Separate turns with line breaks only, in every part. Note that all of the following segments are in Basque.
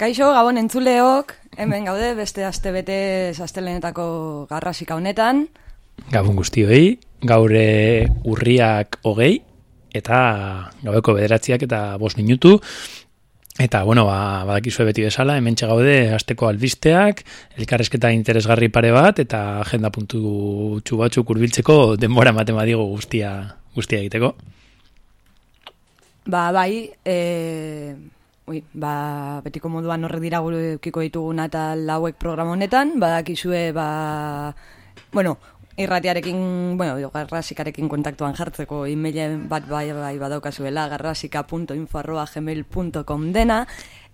Kaixo, gabon entzuleok, hemen gaude beste aste bete astelenetako garrasika honetan.
Gabon guztioi, gaure urriak hogei, eta gaueko bederatziak eta bost minutu. Eta, bueno, ba, badakizue beti bezala, hemen gaude asteko albisteak, elkarrezketa interesgarri pare bat, eta agenda puntu txubatxu kurbiltzeko denbora matematigo guztia, guztia egiteko.
Ba, bai, e, Ui, ba, betiko moduan horrek dira gurukiko dituguna eta lauek programa honetan, badakizue, ba, bueno, irratiarekin, bueno, garrasikarekin kontaktuan jartzeko e bat bai, bai badaukazuela, garrasika.info arroba gmail.com dena,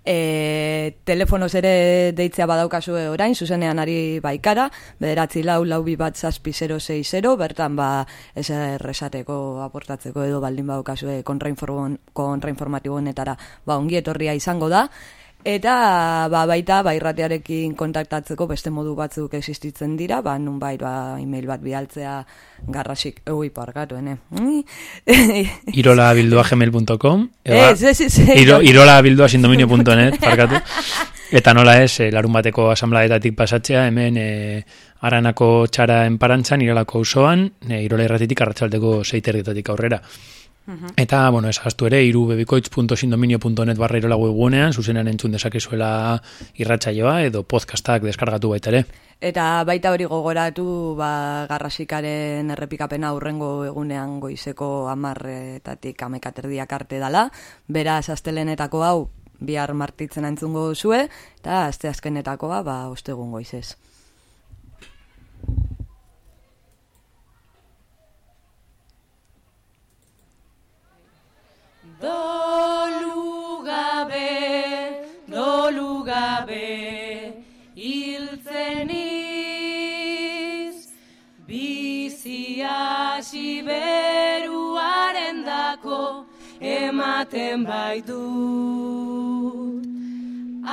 e, telefonoz ere deitzea badaukazu orain, zuzenean ari baikara, bederatzi lau, lau bi bat zazpi 060, bertan ba ez erresateko aportatzeko edo baldin badaukazu kontrainformatibonetara ba ongi etorria izango da, Eta ba, baita ba, irratearekin kontaktatzeko beste modu batzuk existitzen dira, ba, nun bai, ba, email bat bialtzea garrasik, ui, parkatu, ene.
Irola bildua gmail.com
Ez, ez, ez.
Irola bildua sindominio.net, parkatu. Eta nola ez, eh, larun bateko asamblaetatik pasatzea, hemen eh, aranako txara enparantzan, irolako osoan, eh, irola irratitik arratsaldeko zeiterritatik aurrera. Eta, bueno, esaztu ere, irubebikoitz.sindominio.net barra irola webunean, zuzenean entzun dezakezuela irratsaioa edo podcastak deskargatu baita ere.
Eta baita hori gogoratu, ba, garrasikaren errepikapena aurrengo egunean goizeko amarretatik amekaterdiak arte dala, beraz, astelenetako hau, bihar martitzen entzungo zue, eta azte azkenetakoa, ba, ostegun goizez.
Dolu gabe, dolu gabe, hiltzen iz, bizia siberuaren dako, ematen baitu.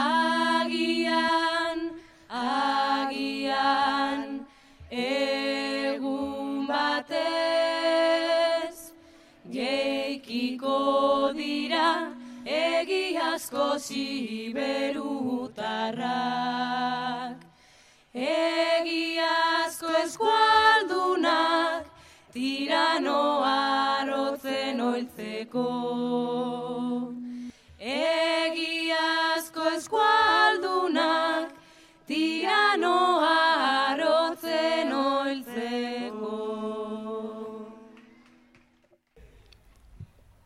Agian, agian, egun batez, dira egiazko ziberutarrak. Egiazko eskualdunak tiranoa rotzen oiltzeko. Egiazko eskualdunak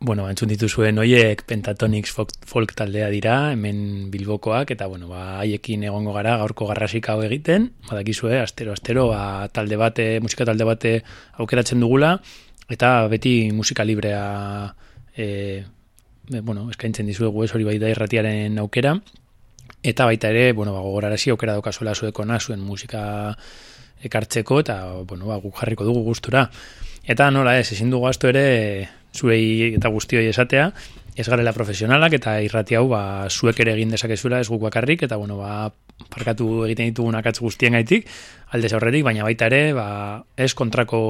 Bueno, entzun dituzuen hoiek Pentatonix folk, folk taldea dira, hemen bilbokoak, eta bueno, ba, haiekin egongo gara gaurko garrasika hau egiten, badakizue, astero, astero, ba, talde bate, musika talde bate aukeratzen dugula, eta beti musika librea e, bueno, eskaintzen dizuegu ez hori bai irratiaren aukera, eta baita ere, bueno, ba, gogorarazi aukera daukazuela zueko zuen musika ekartzeko, eta bueno, ba, guk jarriko dugu gustura. Eta nola ez, ezin dugu astu ere zuei eta guztioi esatea, ez garela profesionalak eta irrati hau ba, zuek ere egin dezakezuela ez guk bakarrik, eta bueno, ba, parkatu egiten ditugun akatz guztien gaitik, alde aurretik, baina baita ere, ba, ez kontrako,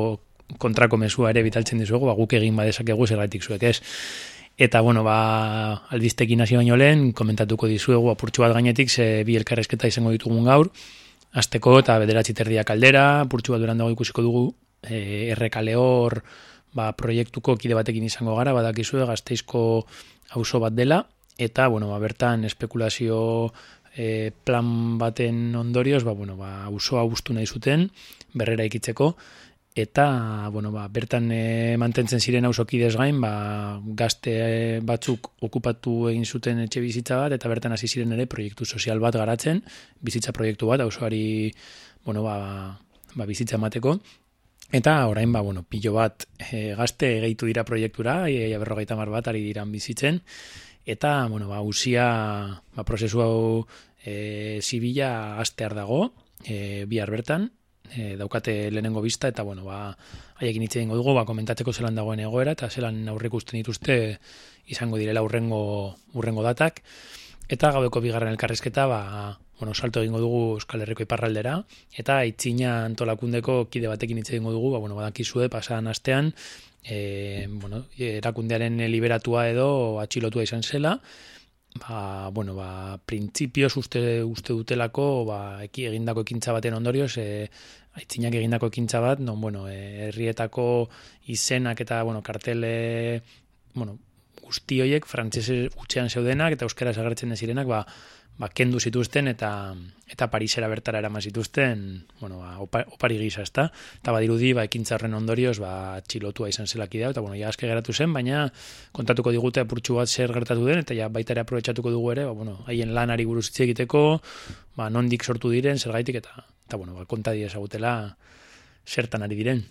kontrako mesua ere bitaltzen dizuegu, ba, guk egin badezakegu zergatik zuek ez. Eta, bueno, ba, albiztekin hasi baino lehen, komentatuko dizuegu apurtxu bat gainetik, ze bi elkarrezketa izango ditugun gaur, azteko eta bederatzi terdia kaldera, apurtxu bat durandago ikusiko dugu, e, errekale hor, ba, proiektuko kide batekin izango gara, badakizue gazteizko auzo bat dela, eta, bueno, ba, bertan espekulazio e, plan baten ondorioz, ba, bueno, ba, auzoa guztu nahi zuten, berrera ikitzeko, eta, bueno, ba, bertan e, mantentzen ziren auzokidez gain, ba, gazte batzuk okupatu egin zuten etxe bizitza bat, eta bertan hasi ziren ere proiektu sozial bat garatzen, bizitza proiektu bat, auzoari, bueno, ba, ba, bizitza emateko, Eta orain, ba, bueno, pilo bat e, gazte gehitu dira proiektura, e, berrogeita mar bat ari diran bizitzen, eta, bueno, ba, usia, ba, prozesu hau e, zibila astear dago, e, bihar bertan, e, daukate lehenengo bista, eta, bueno, ba, haiekin hitz egingo dugu, ba, komentatzeko zelan dagoen egoera, eta zelan aurrek usten dituzte izango direla urrengo, urrengo datak, eta gaueko bigarren elkarrezketa, ba, bueno, salto egingo dugu Euskal Herriko iparraldera, eta itzina antolakundeko kide batekin hitz egingo dugu, ba, bueno, badakizue, pasan astean, e, bueno, erakundearen liberatua edo atxilotua izan zela, ba, bueno, ba, printzipioz uste, uste dutelako, ba, eki egindako ekintza baten ondorioz, e, aitzinak egindako ekintza bat, non, bueno, e, herrietako izenak eta, bueno, kartele, bueno, guzti horiek frantsese utxean zeudenak eta euskara agertzen zirenak, ba, ba, kendu zituzten eta eta Parisera bertara eraman zituzten, bueno, ba, opa, opari gisa, ezta? Eta badirudi, ba, ekintza horren ondorioz, ba, txilotua izan zelaki da, eta bueno, ja aske geratu zen, baina kontatuko digute apurtxu bat zer gertatu den, eta ja baita ere aprobetsatuko dugu ere, ba, bueno, haien lanari buruz hitz egiteko, ba, nondik sortu diren, zer gaitik, eta, eta bueno, ba, kontadi ezagutela zertan ari diren.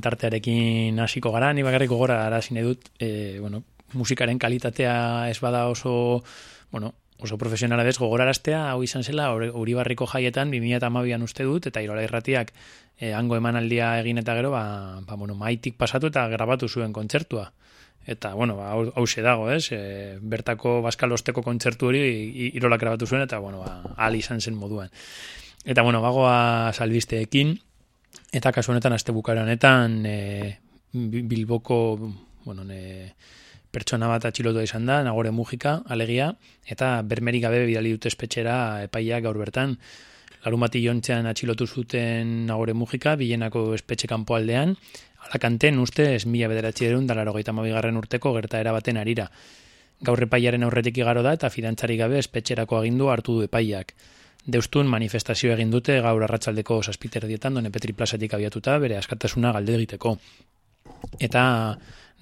Tartearekin hasiko gara, ni bakarriko gora arazine dut, e, bueno, musikaren kalitatea ez bada oso, bueno, oso profesionala bez, gogoraraztea, hau izan zela, hori barriko jaietan, 2008an uste dut, eta irola irratiak e, hango emanaldia egin eta gero, ba, ba, bueno, maitik pasatu eta grabatu zuen kontzertua. Eta, bueno, ba, hau dago, ez? E, bertako baskalosteko kontzertu hori i- irolak grabatu zuen, eta, bueno, ba, ahal izan zen moduan. Eta, bueno, bagoa salbisteekin, eta kasu honetan, azte bukara e, Bi- Bilboko, bueno, ne, pertsona bat atxilotua izan da, nagore mugika, alegia, eta bermerik gabe bidali dute espetxera epaiak gaur bertan. Larun bati jontzean atxilotu zuten nagore mugika, bilenako espetxe kanpo aldean, alakanten uste ez mila bederatzi derun da laro garren urteko gertaera baten arira. Gaur epaiaren aurretik igaro da eta fidantzari gabe espetxerako agindu hartu du epaiak. Deustun manifestazio egin dute gaur arratsaldeko saspiterdietan done Petri plazatik abiatuta bere askatasuna galde egiteko. Eta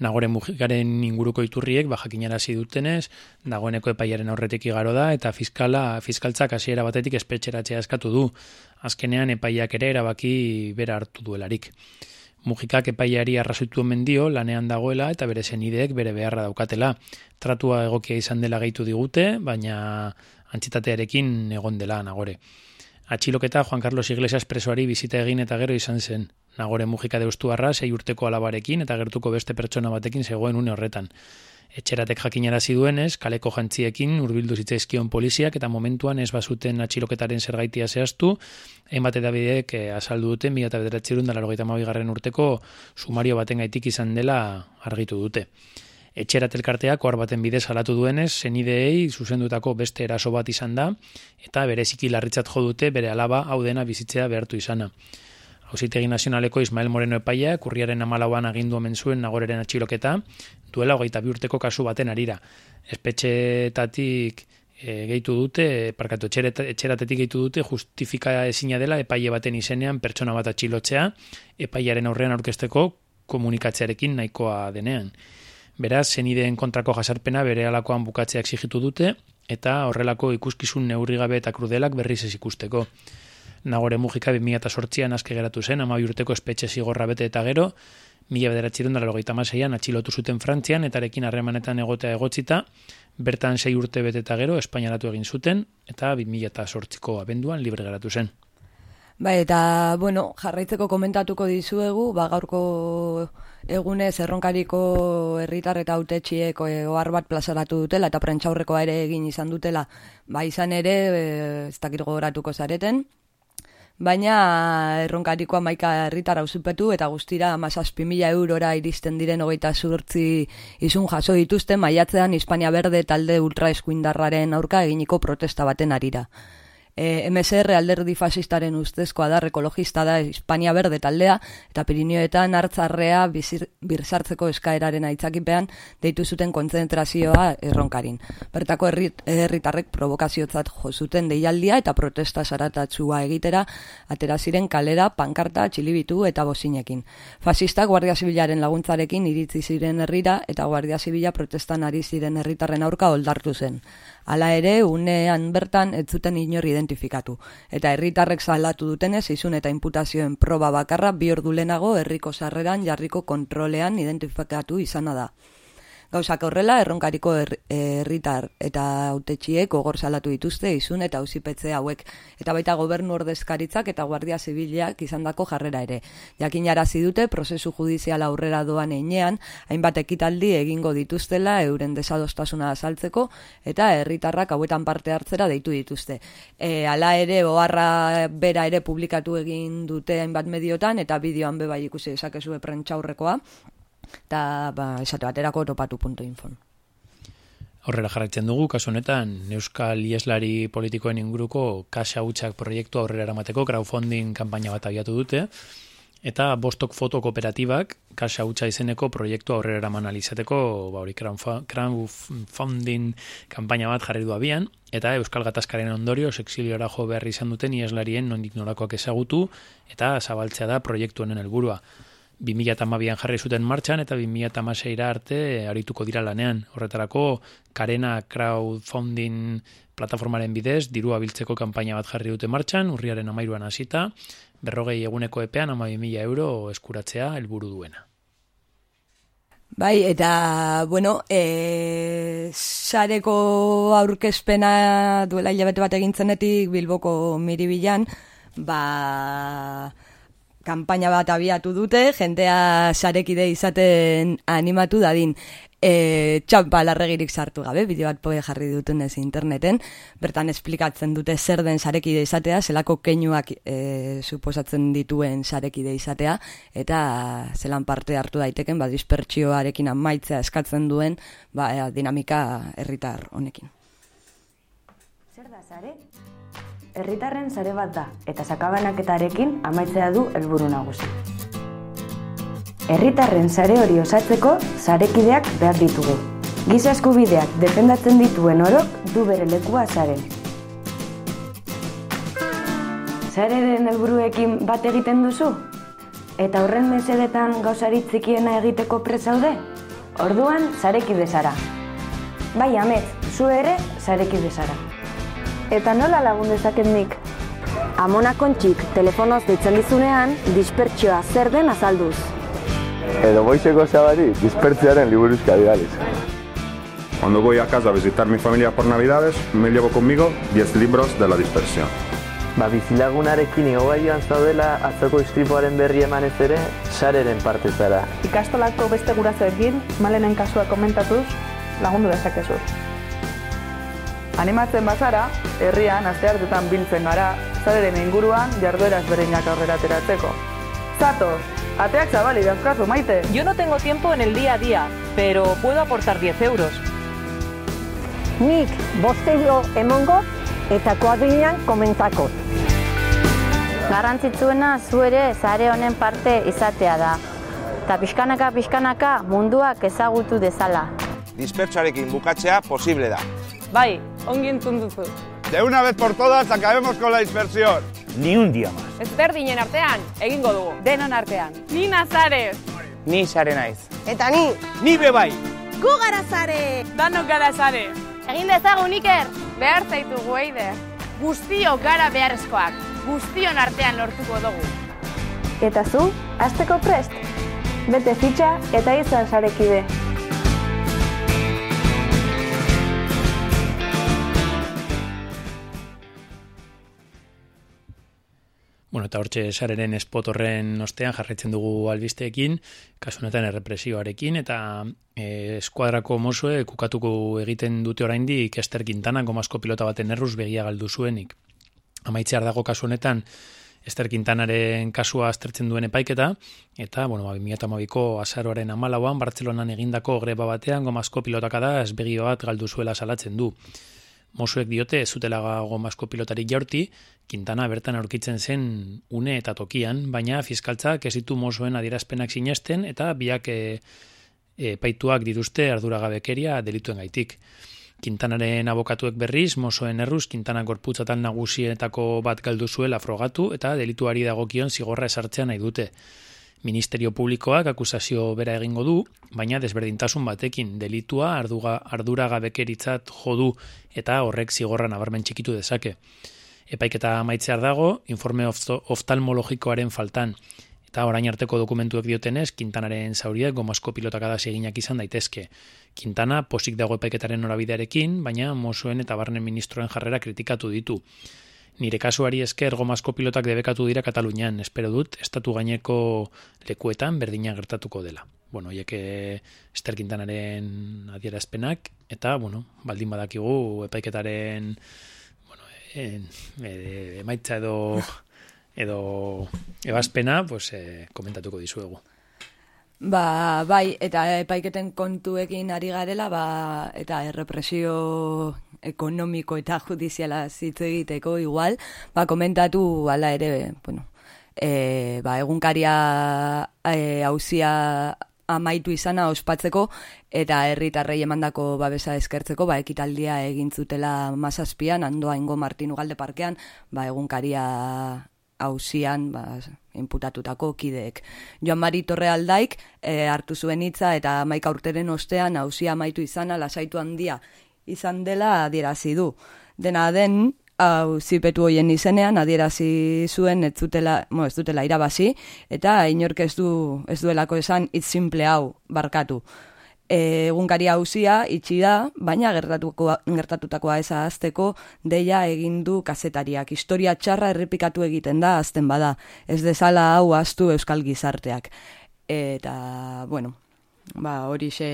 nagore mugikaren inguruko iturriek ba jakinarazi dutenez, dagoeneko epaiaren aurretik igaro da eta fiskala fiskaltzak hasiera batetik espetxeratzea eskatu du. Azkenean epaiak ere erabaki bera hartu duelarik. Mujikak epaiari arrazoitu omen dio lanean dagoela eta bere senideek bere beharra daukatela. Tratua egokia izan dela gaitu digute, baina antzitatearekin egon dela nagore. Atxiloketa Juan Carlos Iglesias presoari bizita egin eta gero izan zen. Nagore mujika deustuarra sei urteko alabarekin eta gertuko beste pertsona batekin zegoen une horretan. Etxeratek jakinarazi duenez, kaleko jantziekin hurbildu zitzaizkion poliziak eta momentuan ez bazuten atxiloketaren zergaitia zehaztu, hainbat edabidek eh, azaldu dute mila eta bederatzerun garren urteko sumario baten gaitik izan dela argitu dute. Etxerat elkarteak ohar baten bidez salatu duenez, senideei zuzendutako beste eraso bat izan da, eta bereziki larritzat jo dute bere alaba hau dena bizitzea behartu izana. Hauzitegi nazionaleko Ismael Moreno epaia, kurriaren amalauan agindu omen zuen nagoreren atxiloketa, duela hogeita bi urteko kasu baten arira. Espetxetatik e, gehitu dute, parkatu etxereta- etxeratetik gehitu dute, justifika ezina dela epaile baten izenean pertsona bat atxilotzea, epaiaren aurrean aurkesteko komunikatzearekin nahikoa denean. Beraz, zenideen kontrako jasarpena bere alakoan bukatzea exigitu dute, eta horrelako ikuskizun neurrigabe eta krudelak berriz ez ikusteko. Nagore mugika 2008an aske geratu zen, ama urteko espetxe zigorra bete eta gero, mila bederatziron dara logeita maseian atxilotu zuten Frantzian, eta arekin harremanetan egotea egotzita, bertan sei urte bete eta gero, Espainiaratu egin zuten, eta 2008ko abenduan libre geratu zen.
Ba, eta, bueno, jarraitzeko komentatuko dizuegu, ba, gaurko egunez erronkariko herritar eta autetxiek eh, ohar bat plazaratu dutela eta prentxaurrekoa ere egin izan dutela, ba, izan ere, eh, ez dakit gogoratuko zareten, baina erronkariko amaika herritar auzupetu eta guztira amazazpi mila eurora iristen diren hogeita zurtzi izun jaso dituzte maiatzean Hispania Berde talde ultraeskuindarraren aurka eginiko protesta baten arira. E, MSR alderdi fasistaren ustezko adar ekologista da Hispania Berde taldea eta Pirinioetan hartzarrea bizir, birzartzeko eskaeraren aitzakipean deitu zuten kontzentrazioa erronkarin. Bertako herrit- herritarrek provokaziotzat jo zuten deialdia eta protesta zaratatsua egitera atera ziren kalera, pankarta, txilibitu eta bozinekin. Fasistak Guardia Zibilaren laguntzarekin iritzi ziren herrira eta Guardia Zibila protestan ari ziren herritarren aurka oldartu zen. Hala ere, unean bertan ez zuten inor identifikatu. Eta herritarrek salatu dutenez, izun eta imputazioen proba bakarra bi ordu lehenago herriko sarreran jarriko kontrolean identifikatu izana da. Gauzak horrela, erronkariko her- herritar eta autetxiek gogor salatu dituzte izun eta ausipetze hauek. Eta baita gobernu ordezkaritzak eta guardia zibilak izandako jarrera ere. Jakinarazi dute prozesu judiziala aurrera doan einean, hainbat ekitaldi egingo dituztela euren desadostasuna azaltzeko eta herritarrak hauetan parte hartzera deitu dituzte. E, hala ere, oharra bera ere publikatu egin dute hainbat mediotan eta bideoan bebai ikusi dezakezue prentxaurrekoa eta ba, esate baterako topatu.info.
Horrela jarraitzen dugu, kasu honetan, Euskal Ieslari politikoen inguruko kasa hutsak proiektu aurrera eramateko crowdfunding kanpaina bat abiatu dute, eta Bostok Foto Kooperatibak kasa hutsa izeneko proiektu aurrera eraman alizateko, ba hori crowdfunding kanpaina bat jarri du abian, eta Euskal Gatazkaren ondorio exiliora jo behar izan duten ieslarien nondik norakoak ezagutu, eta zabaltzea da proiektu honen helburua. 2008an jarri zuten martxan eta 2008ra arte arituko dira lanean. Horretarako, Karena crowdfunding plataformaren bidez, dirua biltzeko kanpaina bat jarri dute martxan, urriaren amairuan hasita, berrogei eguneko epean ama 2000 euro eskuratzea helburu duena.
Bai, eta, bueno, e, sareko aurkezpena duela hilabete bat egintzenetik Bilboko miribilan, ba, kanpaina bat abiatu dute, jendea sarekide izaten animatu dadin. e, txampa larregirik sartu gabe, bideo bat poe jarri dutunez interneten, bertan esplikatzen dute zer den sarekide izatea, zelako keinuak e, suposatzen dituen sarekide izatea, eta zelan parte hartu daiteken, ba, dispertsioarekin amaitzea eskatzen duen ba, e, dinamika herritar honekin.
Zer da sare? Herritarren sare bat da, eta sakabanaketarekin amaitzea du helburu nagusi. Herritarren sare hori osatzeko sarekideak behar ditugu. Giza eskubideak defendatzen dituen orok du bere lekua saren. Sareren helburuekin bat egiten duzu? Eta horren mesedetan gauzari txikiena egiteko presaude? Orduan sarekide zara. Bai, amets, zu ere sarekide zara. Eta nola lagun dezaket nik? Amona kontxik telefonoz deitzen dizunean, dispertsioa zer den azalduz.
Edo goizeko zabari, dispertziaren liburuzka digaliz.
Cuando voy a casa a visitar mi familia por Navidades, me llevo conmigo 10 libros de la dispersión.
Ba, bizilagunarekin igogaioan zaudela atzoko istripuaren berri emanez ere, sareren parte zara.
Ikastolako beste gurasoekin, malenen kasua komentatuz, lagundu dezakezu. Animatzen bazara, herrian asteartetan biltzen gara, zareren inguruan jarduera ezberdinak aurrera ateratzeko. Zatoz, ateak zabali dauzkazu maite.
Yo no tengo tiempo en el día a día, pero puedo aportar 10 euros.
Nik boste euro emongo eta koadrinean komentzako.
Garrantzitsuena zu ere sare honen parte izatea da. Eta pixkanaka pixkanaka munduak ezagutu dezala.
Dispertsoarekin bukatzea posible da.
Bai, ongi entzun duzu.
De una vez por todas acabemos con la dispersión.
Ni un día más.
Ez berdinen artean, egingo dugu. Denon artean. Ni nazarez.
Ni sare naiz.
Eta ni.
Ni bebai.
Gu gara zare.
Danok gara zare.
Egin dezagun Iker.
Behar zaitugu eide. Guztio gara beharrezkoak. Guztion artean lortuko dugu.
Eta zu, azteko prest? Bete fitxa eta izan sarekide.
Bueno, eta hortxe sareren espot horren ostean jarraitzen dugu albisteekin, kasu honetan errepresioarekin, eta e, eskuadrako mozue kukatuko egiten dute oraindik Ester Quintana gomazko pilota baten erruz begia galdu zuenik. Amaitzear dago kasu honetan, Ester Quintanaren kasua aztertzen duen epaiketa, eta, bueno, ba, 2008ko azaroaren amalauan, Bartzelonan egindako greba batean gomazko pilotaka da esbegi bat galdu zuela salatzen du. Mosuek diote ez zutela gomazko pilotari jaurti, Quintana bertan aurkitzen zen une eta tokian, baina fiskaltzak ez ditu Mosuen adierazpenak sinesten eta biak e, e, paituak dituzte arduragabekeria delituen gaitik. Quintanaren abokatuek berriz, Mosuen erruz, Quintana gorputzatan nagusietako bat galdu zuela frogatu eta delituari dagokion zigorra esartzea nahi dute. Ministerio Publikoak akusazio bera egingo du, baina desberdintasun batekin delitua arduga, ardura gabekeritzat jodu eta horrek zigorra nabarmen txikitu dezake. Epaiketa amaitzear dago, informe oftalmologikoaren faltan. Eta orain arteko dokumentuek diotenez, Quintanaren zauriak gomazko pilotakadaz eginak izan daitezke. Quintana posik dago epaiketaren norabidearekin, baina Mosuen eta Barnen ministroen jarrera kritikatu ditu. Nire kasuari esker gomazko pilotak debekatu dira Katalunian, espero dut, estatu gaineko lekuetan berdina gertatuko dela. Bueno, hieke Ester Quintanaren adierazpenak, eta, bueno, baldin badakigu epaiketaren bueno, en, e, emaitza edo edo ebazpena, pues, e, komentatuko dizuegu.
Ba, bai, eta epaiketen kontuekin ari garela, ba, eta errepresio ekonomiko eta judiziala zitzu egiteko igual, ba, komentatu ala ere, bueno, e, ba, egunkaria e, hauzia amaitu izana ospatzeko eta herritarrei emandako babesa eskertzeko ba ekitaldia egin zutela Mazazpian Andoa Ingo Martinu Galde Parkean ba egunkaria hausian ba, inputatutako kideek. Joan Mari Torrealdaik e, hartu zuen hitza eta maika urteren ostean hausia amaitu izana lasaitu handia izan dela adierazi du. Dena den, hau zipetu hoien izenean adierazi zuen ez dutela, mo, ez dutela irabazi eta inork ez du ez duelako esan hitz simple hau barkatu. Egunkari hauzia itxi da, baina gertatutakoa ez azteko deia egin du kazetariak. Historia txarra errepikatu egiten da azten bada. Ez dezala hau astu euskal gizarteak. Eta, bueno,
ba, horixe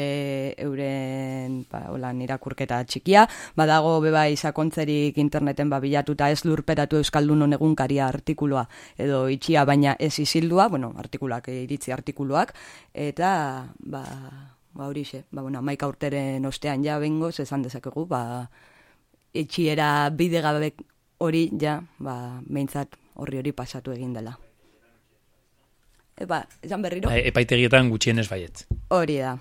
euren ba, holan irakurketa txikia, badago beba izakontzerik interneten ba, bilatuta ez lurperatu euskaldun egunkaria artikuloa edo itxia baina ez izildua, bueno, artikuluak iritzi artikuluak, eta ba, ba horixe, ba, bueno, maika urteren ostean ja bengoz esan dezakegu, ba, itxiera bide gabe hori ja, ba, behintzat horri hori pasatu egin dela. E, ba, esan berriro?
E, epaitegietan gutxienez baietz.
Hori da.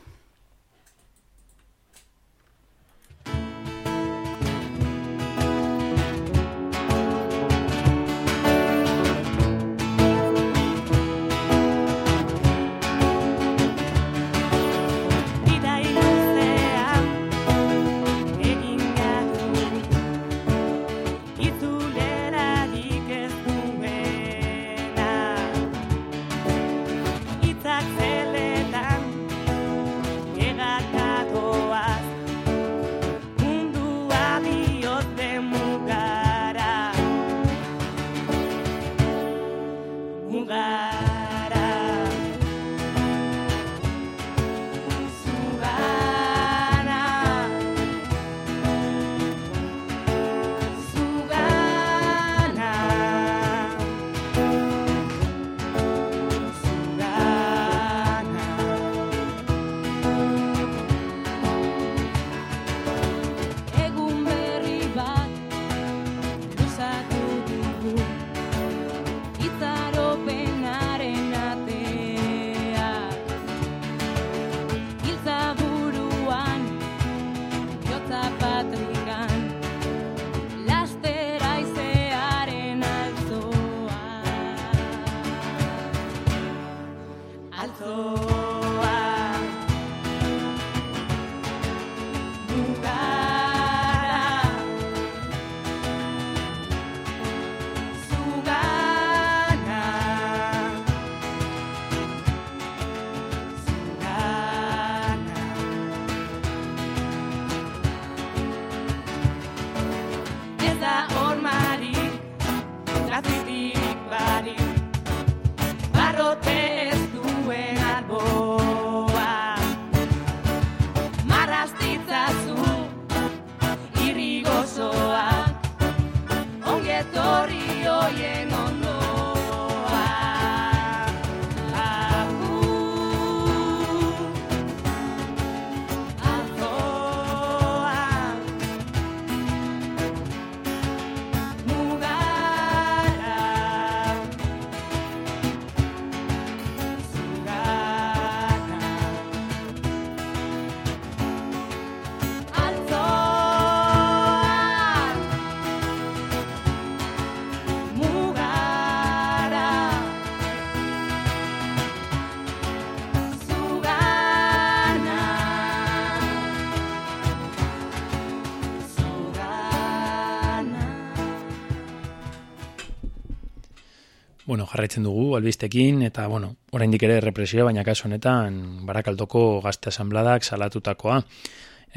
Bueno, jarraitzen dugu albistekin eta bueno, oraindik ere represioa, baina kasu honetan Barakaldoko gazte asambladak salatutakoa.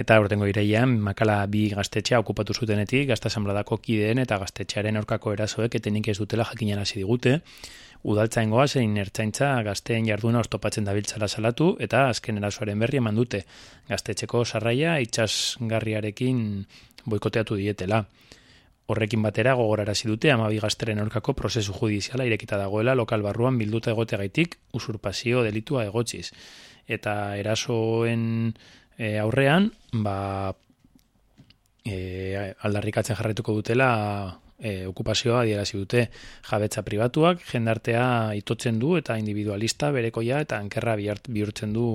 Eta urtengo ireian, makala bi gaztetxea okupatu zutenetik, gazte asambladako kideen eta gaztetxearen aurkako erasoek etenik ez dutela jakinan hasi digute. Udaltzaingoa zein ertzaintza gazteen jarduna ostopatzen dabiltzala salatu eta azken erasoaren berri eman dute. Gaztetxeko sarraia itxasgarriarekin boikoteatu dietela. Horrekin batera gogorarazi dute amabi gazteren aurkako prozesu judiziala irekita dagoela lokal barruan bilduta egotegaitik usurpazio delitua egotziz. Eta erasoen e, aurrean, ba, e, aldarrikatzen jarraituko dutela e, okupazioa adierazi dute jabetza pribatuak, jendartea itotzen du eta individualista berekoia eta ankerra bihurtzen du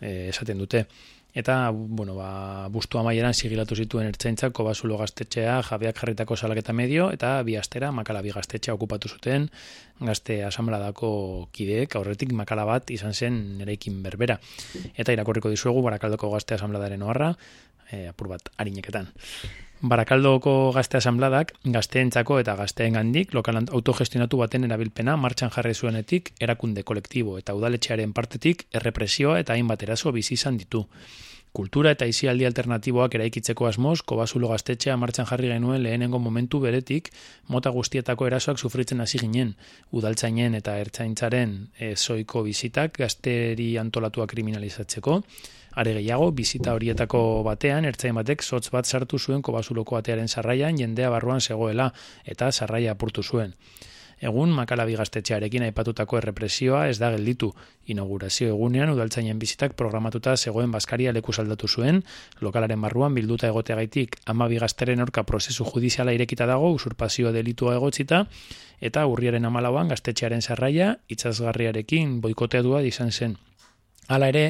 e, esaten dute. Eta, bueno, ba, bustu amaieran sigilatu zituen ertzaintzak kobasulo gaztetxea jabeak jarritako salaketa medio eta bi astera makala bi gaztetxea okupatu zuten gazte asambladako kideek aurretik makala bat izan zen eraikin berbera. Eta irakurriko dizuegu barakaldoko gazte asambladaren oharra, e, apur bat harineketan. Barakaldoko gazte asambladak gazteentzako eta gazteen gandik lokal autogestionatu baten erabilpena martxan jarri zuenetik erakunde kolektibo eta udaletxearen partetik errepresioa eta hainbat eraso bizi izan ditu. Kultura eta izialdi alternatiboak eraikitzeko asmoz, Kobazulo gaztetxea martxan jarri genuen lehenengo momentu beretik, mota guztietako erasoak sufritzen hasi ginen, udaltzainen eta ertzaintzaren ezoiko bizitak gazteri antolatua kriminalizatzeko, Are gehiago, bizita horietako batean, ertzain batek sotz bat sartu zuen Kobazuloko atearen sarraian jendea barruan zegoela eta sarraia apurtu zuen. Egun, makalabi gaztetxearekin aipatutako errepresioa ez da gelditu. Inaugurazio egunean, udaltzainen bizitak programatuta zegoen baskaria leku saldatu zuen, lokalaren barruan bilduta egoteagaitik amabi gazteren orka prozesu judiziala irekita dago, usurpazio delitua egotzita, eta urriaren amalauan gaztetxearen sarraia, itzazgarriarekin boikoteadua izan zen. Hala ere,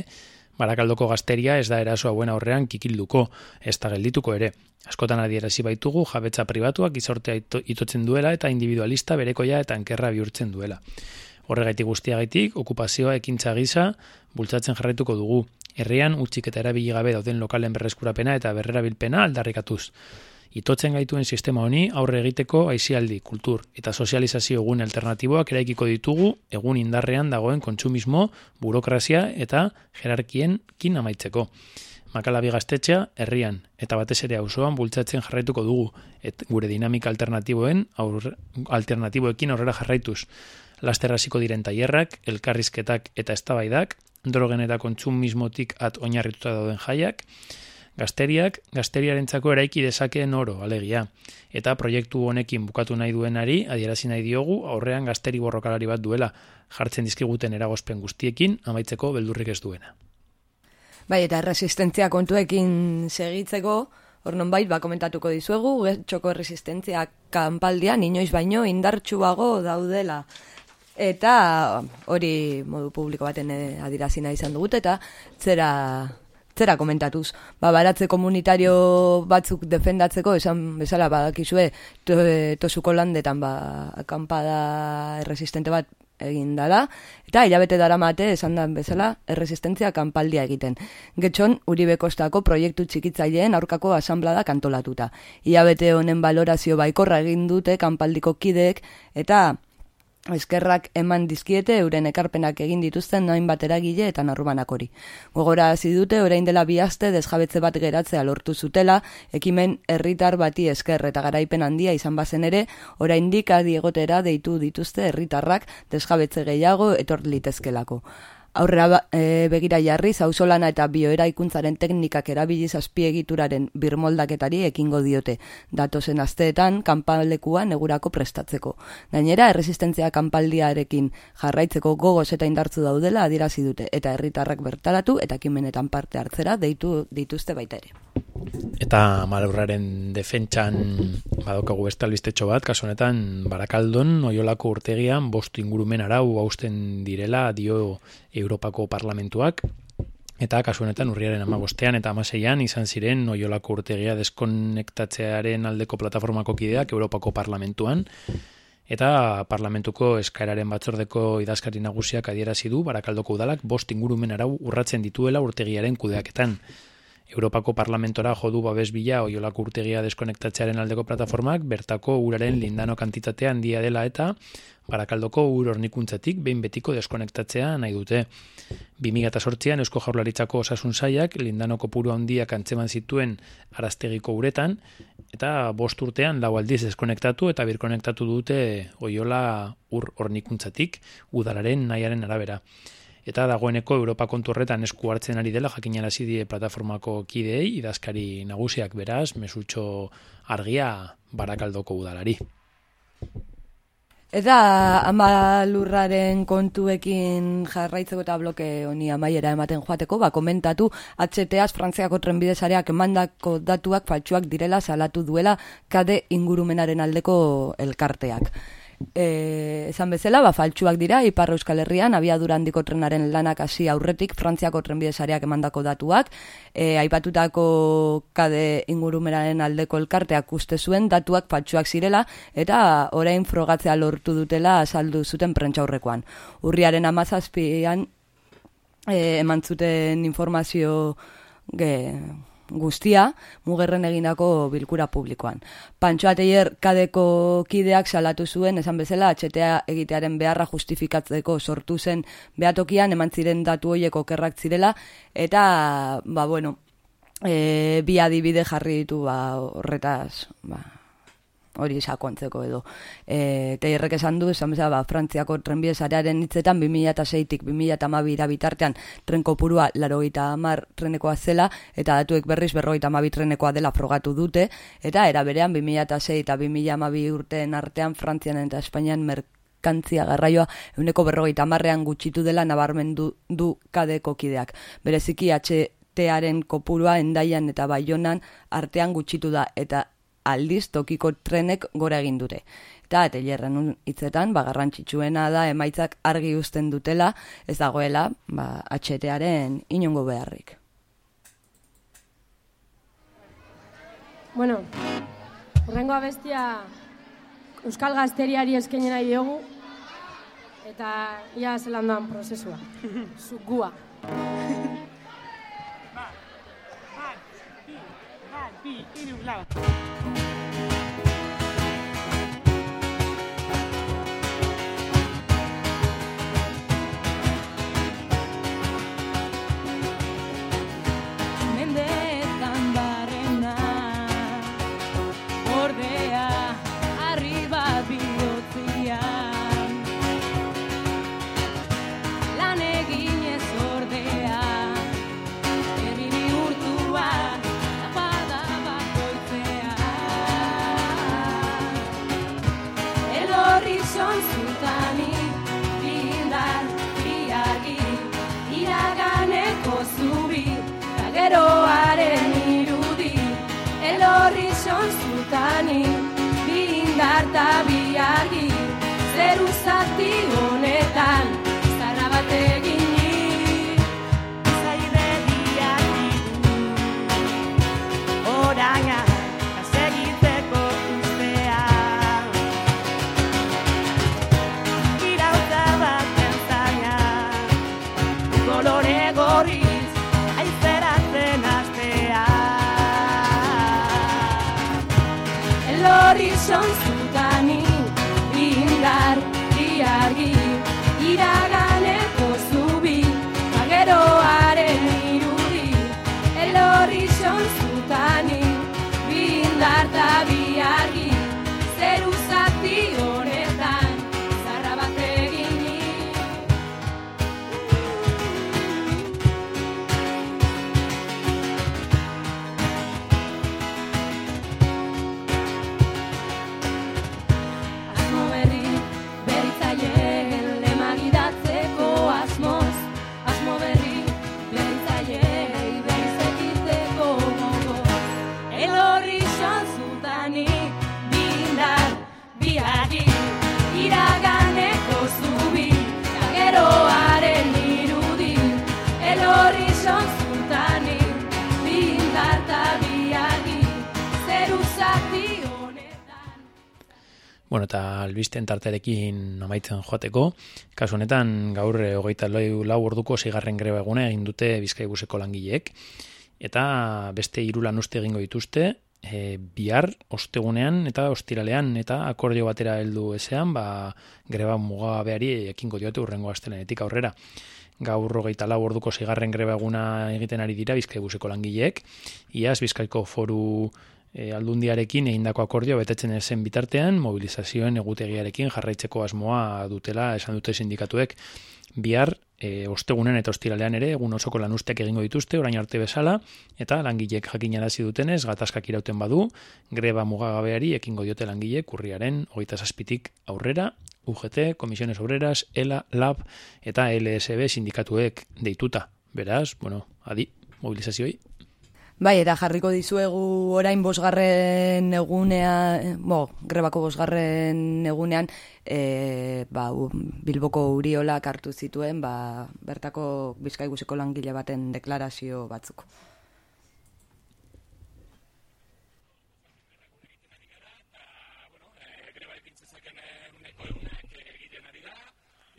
Barakaldoko gazteria ez da eraso hauen aurrean kikilduko, ez da geldituko ere. Askotan adierazi baitugu jabetza pribatuak izortea ito, itotzen duela eta individualista berekoia eta ankerra bihurtzen duela. Horregaitik guztiagaitik, okupazioa ekintza gisa bultzatzen jarraituko dugu. Herrian utzik eta erabili gabe dauden lokalen berreskurapena eta berrerabilpena aldarrikatuz. Itotzen gaituen sistema honi aurre egiteko aizialdi, kultur eta sozializazio egun alternatiboak eraikiko ditugu egun indarrean dagoen kontsumismo, burokrazia eta jerarkien kin amaitzeko. Makalabi gaztetxea, herrian eta batez ere auzoan bultzatzen jarraituko dugu et gure dinamika alternatiboen aurre, alternatiboekin aurrera jarraituz. Laster hasiko diren tailerrak, elkarrizketak eta eztabaidak, drogen eta kontsumismotik at oinarrituta dauden jaiak, Gazteriak, gazteriarentzako eraiki dezakeen oro, alegia. Eta proiektu honekin bukatu nahi duenari, adierazi nahi diogu, aurrean gazteri borrokalari bat duela, jartzen dizkiguten eragozpen guztiekin, amaitzeko beldurrik ez duena.
Bai, eta resistentzia kontuekin segitzeko, hor non bait, ba, komentatuko dizuegu, txoko resistentzia kanpaldian, inoiz baino, indartsuago daudela. Eta hori modu publiko baten eh, adierazi nahi izan dugut, eta zera zera komentatuz. Ba, baratze komunitario batzuk defendatzeko, esan bezala badakizue, to, tosuko landetan ba, akampada erresistente bat egin dala, eta hilabete dara mate, esan da bezala, erresistentzia kanpaldia egiten. Getxon, Uribe Kostako proiektu txikitzaileen aurkako asamblada kantolatuta. Hilabete honen balorazio baikorra egin dute kanpaldiko kideek, eta eskerrak eman dizkiete euren ekarpenak egin dituzten noin batera gile eta narrubanak hori. Gogora hasi dute orain dela bi desjabetze bat geratzea lortu zutela, ekimen herritar bati esker eta garaipen handia izan bazen ere, oraindik adi egotera deitu dituzte herritarrak desjabetze gehiago etor litezkelako. Aurrera ba, e, begira jarri, zauzolana eta bioeraikuntzaren teknikak erabiliz azpiegituraren birmoldaketari ekingo diote. Datozen asteetan, kanpalekuan egurako prestatzeko. Gainera, erresistentzia kanpaldiarekin jarraitzeko gogoz eta indartzu daudela adierazi dute, eta herritarrak bertaratu eta kimenetan parte hartzera deitu dituzte baita ere.
Eta malurraren defentsan badokagu beste albistetxo bat, kasu honetan Barakaldon, Oiolako urtegian, bost ingurumen arau hausten direla dio Europako Parlamentuak, eta kasu honetan urriaren amabostean eta amaseian izan ziren Oiolako urtegia deskonektatzearen aldeko plataformako kideak Europako Parlamentuan, eta parlamentuko eskaeraren batzordeko idazkari nagusiak adierazi du Barakaldoko udalak bost ingurumen arau urratzen dituela urtegiaren kudeaketan. Europako parlamentora jodu babes bila oiolako urtegia deskonektatzearen aldeko plataformak bertako uraren lindano kantitatea handia dela eta barakaldoko ur hornikuntzatik behin betiko deskonektatzea nahi dute. 2008an Eusko Jaurlaritzako osasun saiak lindano kopuru handiak antzeman zituen araztegiko uretan eta bost urtean lau aldiz deskonektatu eta birkonektatu dute oiola ur hornikuntzatik udalaren nahiaren arabera eta dagoeneko Europa kontu horretan esku hartzen ari dela jakinarazi die plataformako kideei idazkari nagusiak beraz mesutxo argia barakaldoko udalari.
Eta ama lurraren kontuekin jarraitzeko eta bloke honi amaiera ematen joateko, ba, komentatu HTAz Frantziako trenbidezareak emandako datuak faltsuak direla salatu duela kade ingurumenaren aldeko elkarteak e, esan bezala, ba, faltsuak dira, Ipar Euskal Herrian, abiadura handiko trenaren lanak hasi aurretik, Frantziako trenbidesareak emandako datuak, e, aipatutako kade ingurumeraren aldeko elkarteak uste zuen, datuak faltsuak zirela, eta orain frogatzea lortu dutela azaldu zuten prentxaurrekoan. Urriaren amazazpian, e, eman zuten informazio ge, guztia mugerren egindako bilkura publikoan. Pantxo Ateier kadeko kideak salatu zuen, esan bezala, atxetea egitearen beharra justifikatzeko sortu zen behatokian, eman ziren datu hoieko kerrak zirela, eta, ba, bueno, e, bi adibide jarri ditu ba, horretaz, ba, hori sakontzeko edo. E, eta irrek esan du, esan bezala, ba, Frantziako trenbide sarearen hitzetan 2006-tik 2012 bitartean tren kopurua larogeita hamar trenekoa zela, eta datuek berriz berrogeita hamabi trenekoa dela frogatu dute, eta era berean 2006 eta 2012 urteen artean Frantzian eta Espainian merkantzia garraioa euneko berrogeita hamarrean gutxitu dela nabarmendu du kadeko kideak. Bereziki HTaren kopurua endaian eta baionan artean gutxitu da, eta aldiz tokiko trenek gora egin dute. Eta atelierren hitzetan, ba, garrantzitsuena da emaitzak argi uzten dutela, ez dagoela, ba, HTaren inongo beharrik.
Bueno, horrengo abestia Euskal Gazteriari eskaini nahi diogu, eta ia zelan doan prozesua. Zugua.
bi, hiru, lau.
mendeetan
albisten tarterekin amaitzen joateko, kasu honetan gaur eh, hogeita lau orduko zigarren greba eguna egin dute bizkaibuseko langileek, eta beste hiru lan uste egingo dituzte, e, bihar, ostegunean eta ostiralean, eta akordio batera heldu ezean, ba, greba mugabeari ekingo diote urrengo astelenetik aurrera. Gaur hogeita lau orduko zigarren greba eguna egiten ari dira bizkaibuseko langileek, iaz bizkaiko foru e, aldundiarekin egindako akordio betetzen zen bitartean, mobilizazioen egutegiarekin jarraitzeko asmoa dutela esan dute sindikatuek bihar e, ostegunen eta ostiralean ere egun osoko lanustek egingo dituzte orain arte bezala eta langilek jakinarazi dutenez gatazkak irauten badu greba mugagabeari ekingo diote langilek urriaren hogeita zazpitik aurrera UGT, Comisiones Obreras, ELA, LAB eta LSB sindikatuek deituta. Beraz, bueno, adi, mobilizazioi.
Bai, eta jarriko dizuegu orain bosgarren egunea, bo, grebako bosgarren egunean, e, ba, Bilboko Uriolak hartu zituen, ba, bertako bizkaigusiko langile baten deklarazio batzuk.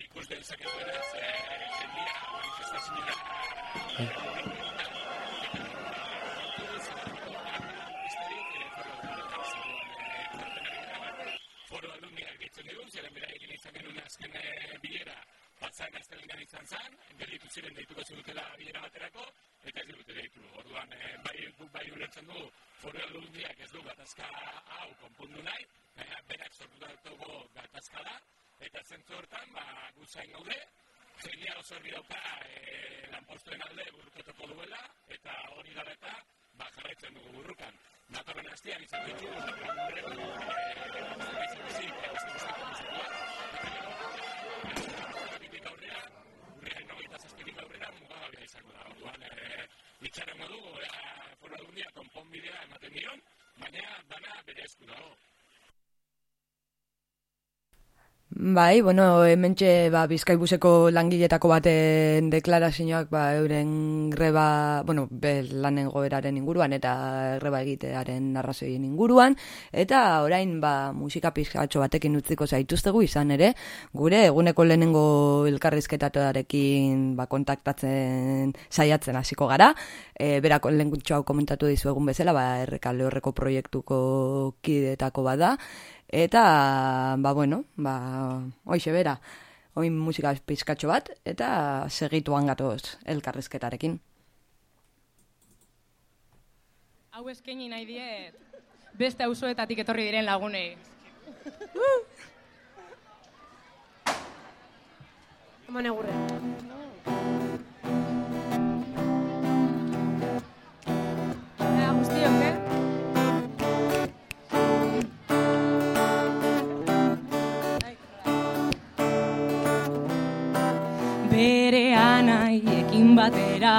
Ikus dezakezuenez, izan zen, delitu ziren deituko zigutela bilera baterako, eta ez digute deitu. Orduan, e, bai, guk bai ulertzen du, foru aldundiak ez du gatazka hau konpondu nahi, baina berak sortutako gatazka da, eta zentzu hortan, ba, guzain gaude, jendia
oso erdi dauka e, lanpostuen alde burukatuko duela, eta hori gara eta ba, jarraitzen dugu burrukan. Datorren astean izan ditugu, eta Itxaren modu, foro aldundia konponbidea ematen dion, baina dana bere esku dago.
Bai, bueno, hementxe ba, bizkaibuseko langiletako baten deklarazioak ba, euren greba, bueno, lanen goberaren inguruan eta greba egitearen arrazoien inguruan, eta orain ba, musika pizkatxo batekin utziko zaituztegu izan ere, gure eguneko lehenengo elkarrizketatoarekin ba, kontaktatzen saiatzen hasiko gara, e, berako lehen hau komentatu dizu egun bezala, ba, errekale horreko proiektuko kidetako bada, Eta, ba, bueno, ba, hoxe bera, oin musika pizkatxo bat, eta segituan gatoz elkarrizketarekin.
Hau eskaini nahi diet, beste auzoetatik etorri diren lagunei.
Eman egurre.
Bere anaiekin batera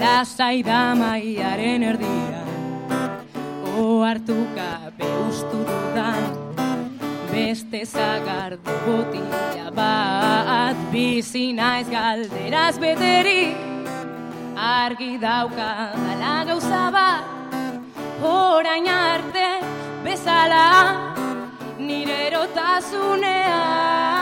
lasai da maiaren erdian ohartuka beustu dudan beste zagardu botila bat bizi naiz galderaz beteri. Argi dauka dala gauza bat orain arte bezala nire erotasunean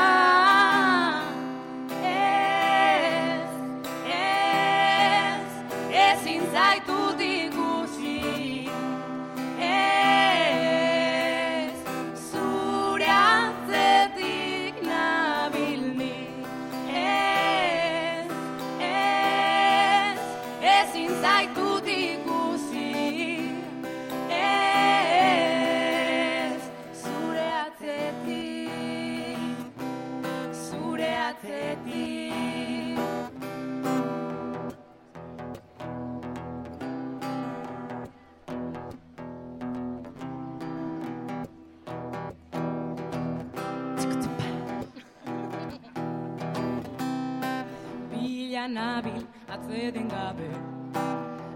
nabil atzeden gabe.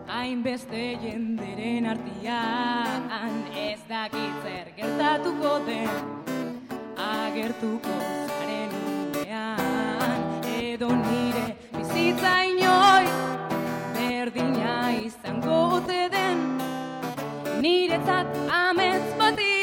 Hainbeste jenderen artian ez dakit zer gertatuko den. Agertuko zaren unean edo nire bizitza inoiz berdina izango ote den. Niretzat amets batian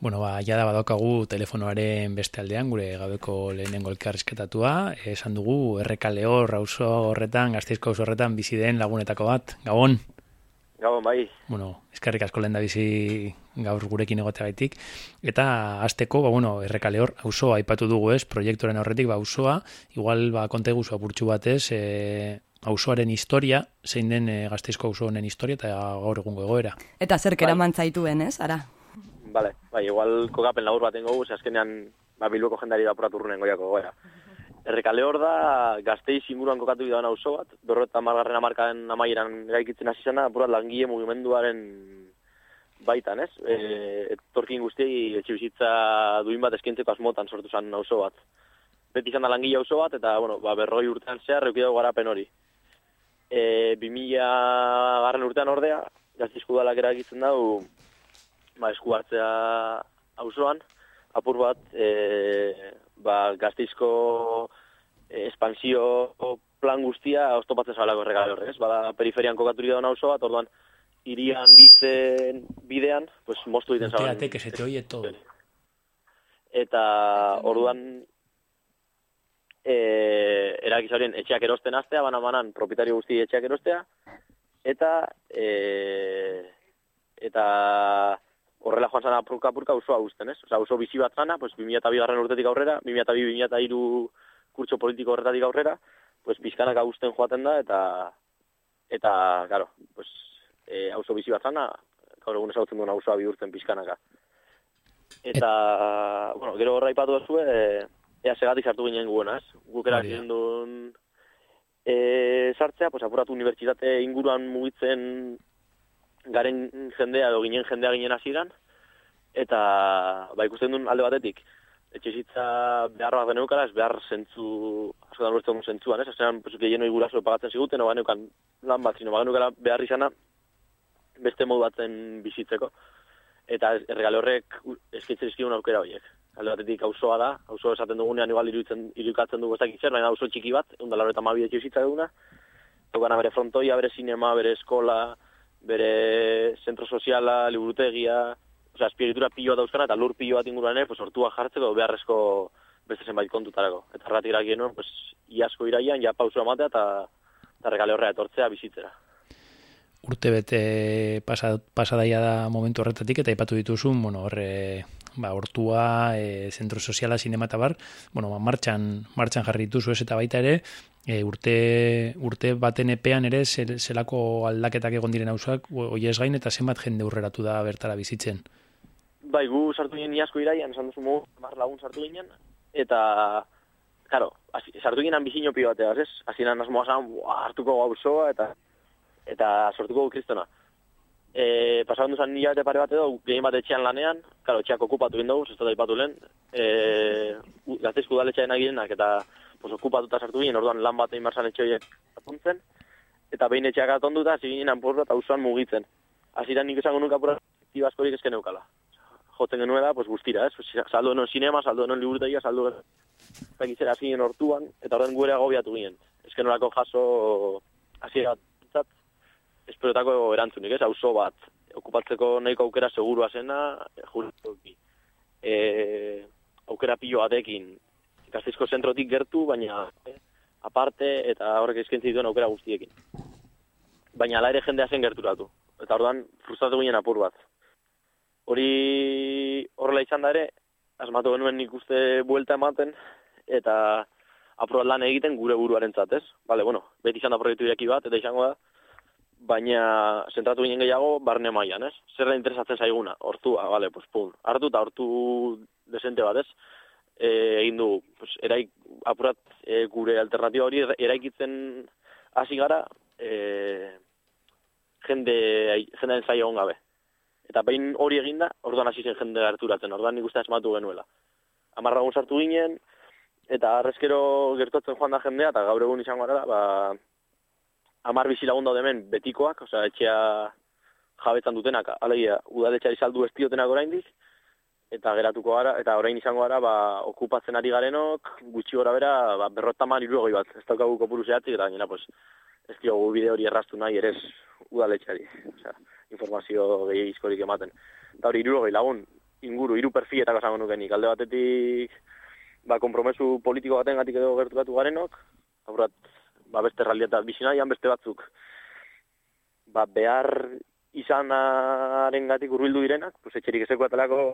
Bueno, ba, jada badaukagu telefonoaren beste aldean, gure gabeko lehenengo elkarrizketatua, esan dugu errekale hor, auzo horretan, gazteizko horretan, bizi den lagunetako bat, gabon?
Gabon, bai.
Bueno, eskerrik asko lehen da bizi gaur gurekin egoteagaitik. Eta azteko, ba, bueno, errekale hor, auzoa aipatu dugu ez, proiektoren horretik, ba, auzoa, igual, ba, konta eguzua burtsu batez, e, auzoaren historia, zein den e, gazteizko auzo honen historia, eta gaur egungo egoera.
Eta zerk eraman zaituen, ez, ara?
Vale, bai, igual kokapen labur baten gogu, ze azkenean ba, bilboko jendari da apuratu urrunen goiako goera. Errekale hor da, gazteiz inguruan kokatu bidan auzo bat, berro eta margarren amarkaden amaieran gaikitzen hasi zena, apurat langile mugimenduaren baitan, ez? E, etorkin guztiei etxe bizitza duin bat eskintzeko asmotan sortu zen auzo bat. Beti izan da langile auzo bat, eta, bueno, ba, berroi urtean zehar, eukidago garapen hori. E, 2000 garren urtean ordea, gazteizko udalak eragitzen dau, ba, esku hartzea auzoan, apur bat, e, ba, gazteizko e, espansio plan guztia oztopatzen zabalako erregale horrez. Bada periferian kokaturik daun auzo bat, orduan irian ditzen bidean, pues moztu egiten zauen.
Muteate, que se te oye todo.
Eta orduan e, eraki zaurien etxeak erosten astea, banan banan propietario guzti etxeak erostea, eta e, eta horrela joan zana apurka apurka osoa guzten, ez? Osa, oso bizi bat zana, pues, 2002 garren urtetik aurrera, 2002-2003 kurtso politiko horretatik aurrera, pues, pizkanaka guzten joaten da, eta, eta, claro, pues, e, auzo bizi bat zana, gaur egun ezagutzen duen auzoa bihurtzen pizkanaka. Eta, bueno, gero horra ipatu duzu, e, ea segatik sartu ginen guena, ez? Guk erak
Hori da.
duen e, sartzea, pues, apuratu unibertsitate inguruan mugitzen garen jendea edo ginen jendea ginen hasieran eta ba ikusten duen alde batetik etxezitza behar bat geneukala, ez behar zentzu, askotan ulertzen duen zentzuan, ez? Azeran, pues, gehieno iguraso pagatzen ziguten, oba neukan lan bat, zino, ba geneukala behar izana beste modu batzen bizitzeko. Eta erregale horrek eskaintzen dizkigun aukera horiek. Alde batetik auzoa da, auzo esaten dugunean igual iruditzen, irukatzen dugu ez dakit zer, baina auzo txiki bat, egun da laurogeita hamabi etxezitza duguna, Tokana bere frontoia, bere sinema, bere eskola, bere zentro soziala, liburutegia, osea, espiritura piloa dauzkana eta lur pilo bat inguruan ere, pues, hortua jartzeko beharrezko beste zenbait kontutarako. Eta erratik irak genuen, pues, iasko iraian, ja pausu amatea eta, eta regale horrea etortzea bizitzera.
urte bete pasa, pasadaia da momentu horretatik eta aipatu dituzun, bueno, horre ba, hortua, e, zentro soziala, sinema eta bar, bueno, ba, martxan, martxan jarri dituzu ez eta baita ere, e, urte, urte baten epean ere zel, zelako aldaketak egon diren hausak, oiez gain eta zenbat jende urreratu da bertara bizitzen.
Bai, gu sartu ginen iasko iraian, esan duzu mu, mar lagun sartu ginen, eta, karo, hasi- sartu ginen bizino pio bateaz, ez? Hasieran asmoa zan, "Buah, hartuko gauzoa, eta eta sortuko kristona. E, pasaban duzan nila bate pare bat edo, gehien bat etxean lanean, karo, etxeak okupatu egin dugu, zestatu aipatu lehen, e, u- gazteizko udaletxean girenak, eta pues, okupatuta sartu ginen, orduan lan bat egin barzan etxe horiek apuntzen, eta behin etxeak atonduta, hasi ginen apurra eta auzoan mugitzen. Hasieran nik esango nuke apurra, askorik ezken eukala jotzen genuela, pues guztira, ez? Pues, saldo denon sinema, saldo denon liburutegia, saldo zakitzera hasi ginen hortuan, eta horren gure agobiatu ginen. Ez nolako jaso hasiera batzat, esperotako erantzunik, ez? Auzo bat, okupatzeko nahiko aukera segurua zena, juridikoki. E, aukera pilo batekin, gazteizko zentrotik gertu, baina eh, aparte eta horrek eskaintzi dituen aukera guztiekin. Baina ala ere jendea zen gerturatu. Eta orduan frustratu ginen apur bat hori horrela izan da ere, asmatu genuen nik uste buelta ematen, eta aprobat lan egiten gure buruaren ez? Bale, bueno, beti izan da proiektu ireki bat, eta izango da, baina zentratu ginen gehiago barne mailan, ez? Zer da interesatzen zaiguna, hortua, bale, pues pun, hartu eta hortu desente bat, ez? E, egin du, pues, eraik, apurat e, gure alternatiba hori era- eraikitzen hasi gara, e, jende, jendearen zaila egon gabe. Eta behin hori eginda, orduan hasi zen jende harturatzen, orduan nik uste asmatu genuela. Amarragun sartu ginen, eta arrezkero gertotzen joan da jendea, eta gaur egun izango gara, ba, amar bizi lagun daude hemen betikoak, osea, etxea jabetzan dutenak, alegia, udaletxari saldu ez diotenak oraindik, eta geratuko gara, eta orain izango gara, ba, okupatzen ari garenok, gutxi gora bera, ba, berrotaman irugoi bat, ez daukagu kopuru zehatzik, eta gainera, pues, ez diogu bide hori erraztu nahi, ere ez udaletxari, osea, informazio gehiagizkorik ematen. Eta hori, irurogei lagun, inguru, hiru perfietak esango nukenik, alde batetik, ba, kompromesu politiko baten gatik edo gertukatu garenok, aurrat, ba, beste realitatea bizi nahian beste batzuk, ba, behar izanaren gatik urbildu direnak, pues, etxerik ezeko atalako,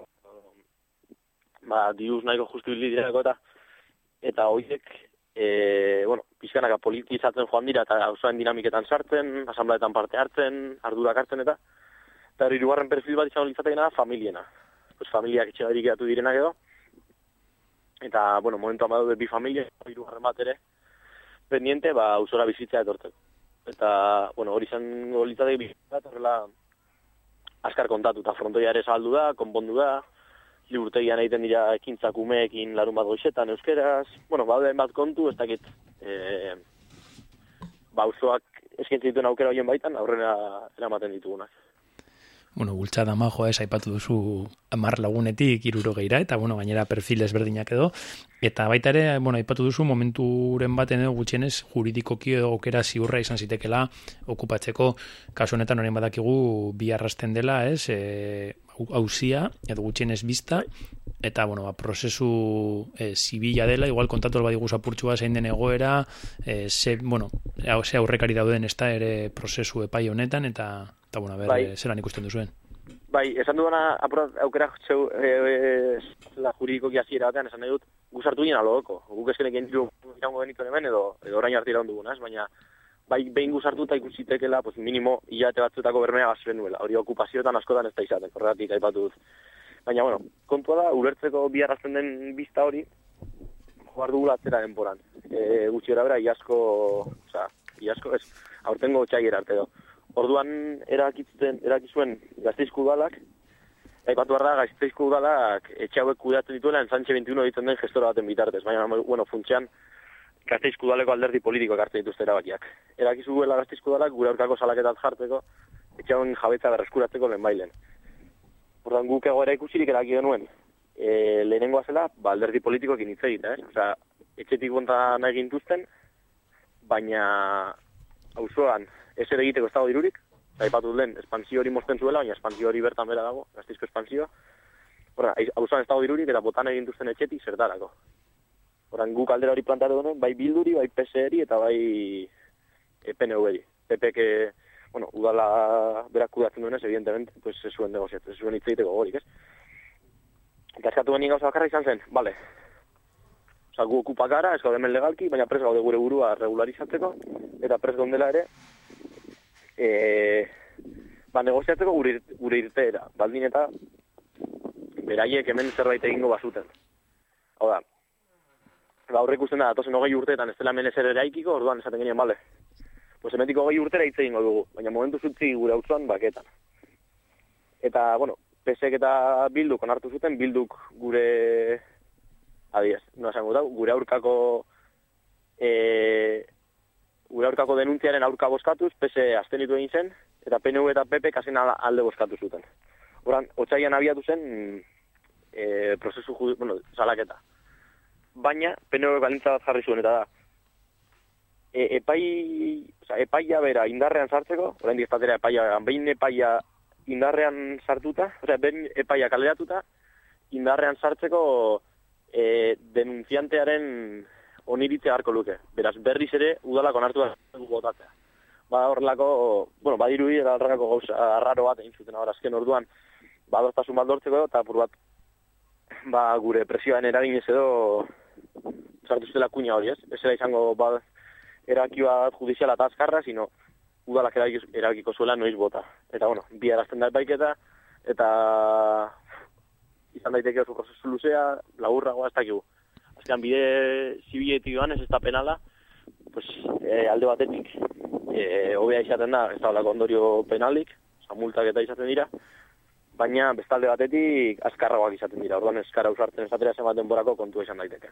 ba, diuz nahiko justu hil direlako eta, eta horiek, e, bueno, pizkanaka politizatzen joan dira eta auzoen dinamiketan sartzen, asambleetan parte hartzen, ardurak hartzen eta, eta hori hirugarren perfil bat izango litzatekena da familiena. Pues familiak etxe geratu direnak edo, eta, bueno, momentuan badaude bi familia, hirugarren bat ere, pendiente, ba, auzora bizitzea etortzeko. Eta, bueno, hori izango litzateke bizitza, horrela, askar kontatu, eta frontoia ere saldu da, konpondu da, liburtegian egiten dira ekintzak umeekin larun bat goizetan euskeraz, bueno, baude bat kontu, ez dakit, e, bauzoak eskaintzen dituen aukera horien baitan, aurrera eramaten ditugunak.
bueno, bultzada majoa ez aipatu duzu amar lagunetik iruro geira, eta bueno, gainera perfil ezberdinak edo, eta baita ere, bueno, aipatu duzu momenturen baten edo gutxienez juridikoki edo okera ziurra izan zitekela okupatzeko, kasu honetan orain badakigu bi arrasten dela, ez, e, hauzia edo gutxienez bizta, eta bueno, ba, prozesu e, zibila dela, igual kontatu alba digu zapurtxua zein den egoera, e, ze, bueno, hau- ze aurrekari dauden ez da ere prozesu epai honetan, eta, eta bueno, ber,
Bai.
e, zelan ikusten duzuen.
Bai, esan dudana apurat aukera zeu, e, e, la juridikoki hasiera batean, esan nahi dut, gu sartu ginen alodoko. Guk eskenek diru iraungo genituen hemen, edo, edo orain arte iraun dugunaz, baina bai behin gu sartuta ikusitekela, pues minimo hilate batzuetako bermea bazuen nuela. Hori okupazioetan askotan ez da izaten, horregatik aipatu dut. Baina, bueno, kontua da, ulertzeko bi arrazten den bizta hori, joar dugula atzera denporan. E, gutxi gara bera, iasko, oza, iasko ez, aurtengo txaiera arte edo. Orduan erakitzen, erakizuen gazteizko udalak, aipatu da, gazteizko udalak etxe hauek kudatzen dituela entzantxe 21 ditzen den gestora baten bitartez. Baina, bueno, funtsean, gazteizko udaleko alderdi politikoak hartzen dituzte erabakiak. Erakizu duela gazteizko udalak gure aurkako salaketat jartzeko, etxe hauen jabetza berreskuratzeko lehen bailen. Orduan guk egoera ikusirik eraki genuen, e, lehenengoa zela, ba, alderdi politikoekin hitz egitea, eh? Osea, etxetik bonta nahi gintuzten, baina auzoan ez ere egiteko ez dago dirurik, aipatu lehen, espansio hori mozten zuela, baina espansio hori bertan bera dago, gaztizko espansioa. Horra, auzoan ez dago dirurik eta botan egin duzten etxetik zertarako. Horran guk aldera hori plantatu duen, bai bilduri, bai PSR-ri eta bai e, PNV-ri. PP que, bueno, udala berak kudatzen duenez, evidentemente, pues ez zuen negoziatzen, ez zuen hitz egiteko gorik, ez? Eta eskatu genien gauza bakarra izan zen, bale, Osa, gu okupak gara, ez gaude legalki, baina pres gaude gure burua regularizatzeko, eta pres gondela ere, e, ba, negoziatzeko gure, gure irteera, baldin eta beraiek hemen zerbait egingo bazuten. Hau da, ba, horrek ikusten da, datozen hogei urteetan ez dela hemen ezer eraikiko, orduan esaten genien, bale, pues hemendik hogei urtera hitz egingo dugu, baina momentu zutzi gure auzoan baketan. Eta, bueno, pesek eta bilduk onartu zuten, bilduk gure adiez, no esango da, gure aurkako e, gure aurkako denuntziaren aurka boskatuz, pese azten ditu egin zen, eta PNV eta PP kasen al- alde boskatu zuten. Horan, otsaian abiatu zen e, prozesu bueno, salaketa. Baina, PNV balintza bat jarri zuen, eta da, e, epai, oza, epaia bera indarrean sartzeko, orain diztatera epaia, behin epaia indarrean sartuta, osea, behin epaia kaleratuta, indarrean sartzeko e, denuntziantearen oniritze harko luke. Beraz, berriz ere, udalak onartu da botatzea. Ba, horrelako, bueno, badirudi eta horrelako gauza arraro bat egin zuten ahora azken orduan, ba, adostasun bat lortzeko eta apur bat, ba, gure presioan eraginez edo sartu zela kuña hori, ez? Ez izango, ba, erabaki bat judiziala eta azkarra, sino udalak erabaki- erabakiko zuela noiz bota. Eta, bueno, bi arazten da epaiketa, eta izan daiteke oso prozesu luzea, laburragoa ez dakigu. Azkenan bide zibiletik joan ez ez da penala, pues, e, alde batetik e, hobea izaten da, ez da ondorio penalik, oza, multak eta izaten dira, baina bestalde batetik azkarragoak izaten dira, orduan eskara usartzen esatera zenbat denborako kontua izan daiteke.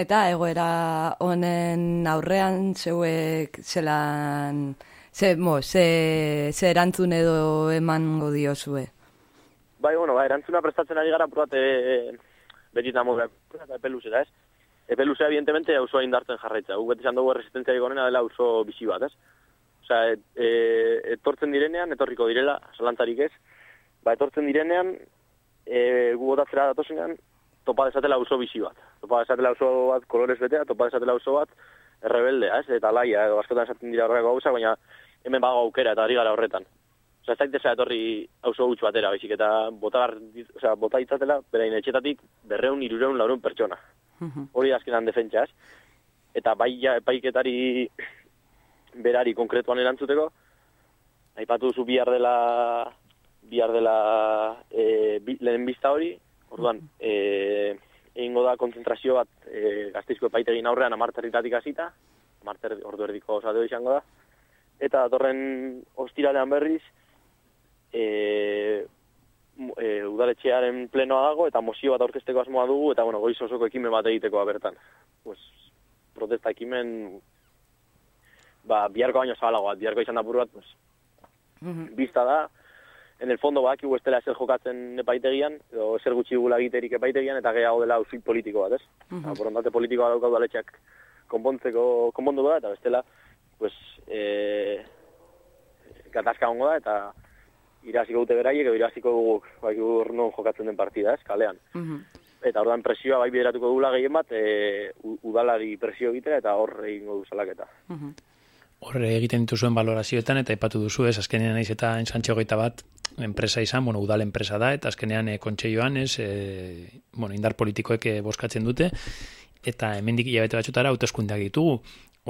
Eta egoera honen aurrean zeuek zelan, ze, mo, ze, ze erantzun edo emango diozue.
Bai, bueno, ba, erantzuna prestatzen ari gara purat e, betita modu, eta epe luzera, ez? Epe luzea, evidentemente, auzoa indartzen jarraitza. Guk beti izan dugu resistentzia gonena dela auzo bizi bat, ez? Osea, et, e, etortzen direnean, etorriko direla, salantzarik ez, ba, etortzen direnean, e, gu botatzera datozenean, topa desatela auzo bizi bat. Topa desatela auzo bat kolorez betea, topa desatela auzo bat errebeldea, ez? Eta laia, edo askotan esaten dira horreko gauza, baina hemen bago aukera eta ari gara horretan. Osa, ez daitezea etorri auzo gutxu batera, baizik, eta bota, behar- osea, bota itzatela, berain etxetatik berreun, irureun, laurun pertsona. Hori da azkenan defentsa, ez? Eta bai ja, epaiketari berari konkretuan erantzuteko, aipatu duzu bihar dela bihar dela e, bi, lehen bizta hori, orduan, e, egingo da kontzentrazio bat e, gazteizko epaitegin aurrean amarterritatik hasita, amarter ordu erdiko osateo izango da, eta datorren ostiralean berriz, e, e, udaletxearen plenoa dago, eta mozio bat aurkezteko asmoa dugu, eta bueno, goiz osoko ekimen bat egitekoa bertan. Pues, protesta ekimen, ba, biharko baino zabalagoa, biharko izan da apur bat, pues, Bista da, en el fondo badakigu ez dela zer jokatzen epaitegian, edo zer gutxi dugula egiterik epaitegian, eta gehiago dela auzik politiko bat, ez?
Mhm.
Borondate politikoa daukau daletxak konpontzeko, konpondu da, eta bestela, pues, e, gatazka hongo da, eta iraziko dute beraiek, edo iraziko guk, bai, non jokatzen den partida, ez, kalean. Eta ordan presioa bai bideratuko dugula gehien bat, e, udalari presio egitea, eta hor egingo du salaketa.
Hor egiten dituzuen valorazioetan eta aipatu duzu ez, azkenean naiz eta ensantxe hogeita bat enpresa izan, bueno, udal enpresa da, eta azkenean e, kontseioan ez, e, bueno, indar politikoek e, boskatzen dute, eta hemendik hilabete batxutara hauteskundeak ditugu.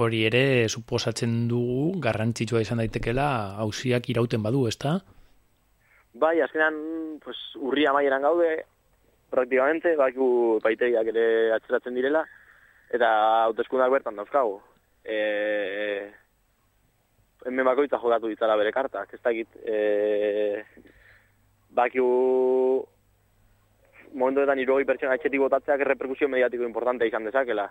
Hori ere suposatzen dugu garrantzitsua izan daitekela hausiak irauten badu, ezta?
Bai, azkenean, pues, urri amaieran gaude, praktikamente, bakigu epaitegiak ere atzeratzen direla, eta hauteskundak bertan dauzkagu. E, hemen bakoitza jokatu ditzala bere kartak, ez dakit, e, bakigu momentuetan irogei pertsona etxetik botatzeak reperkusio mediatiko importante izan dezakela.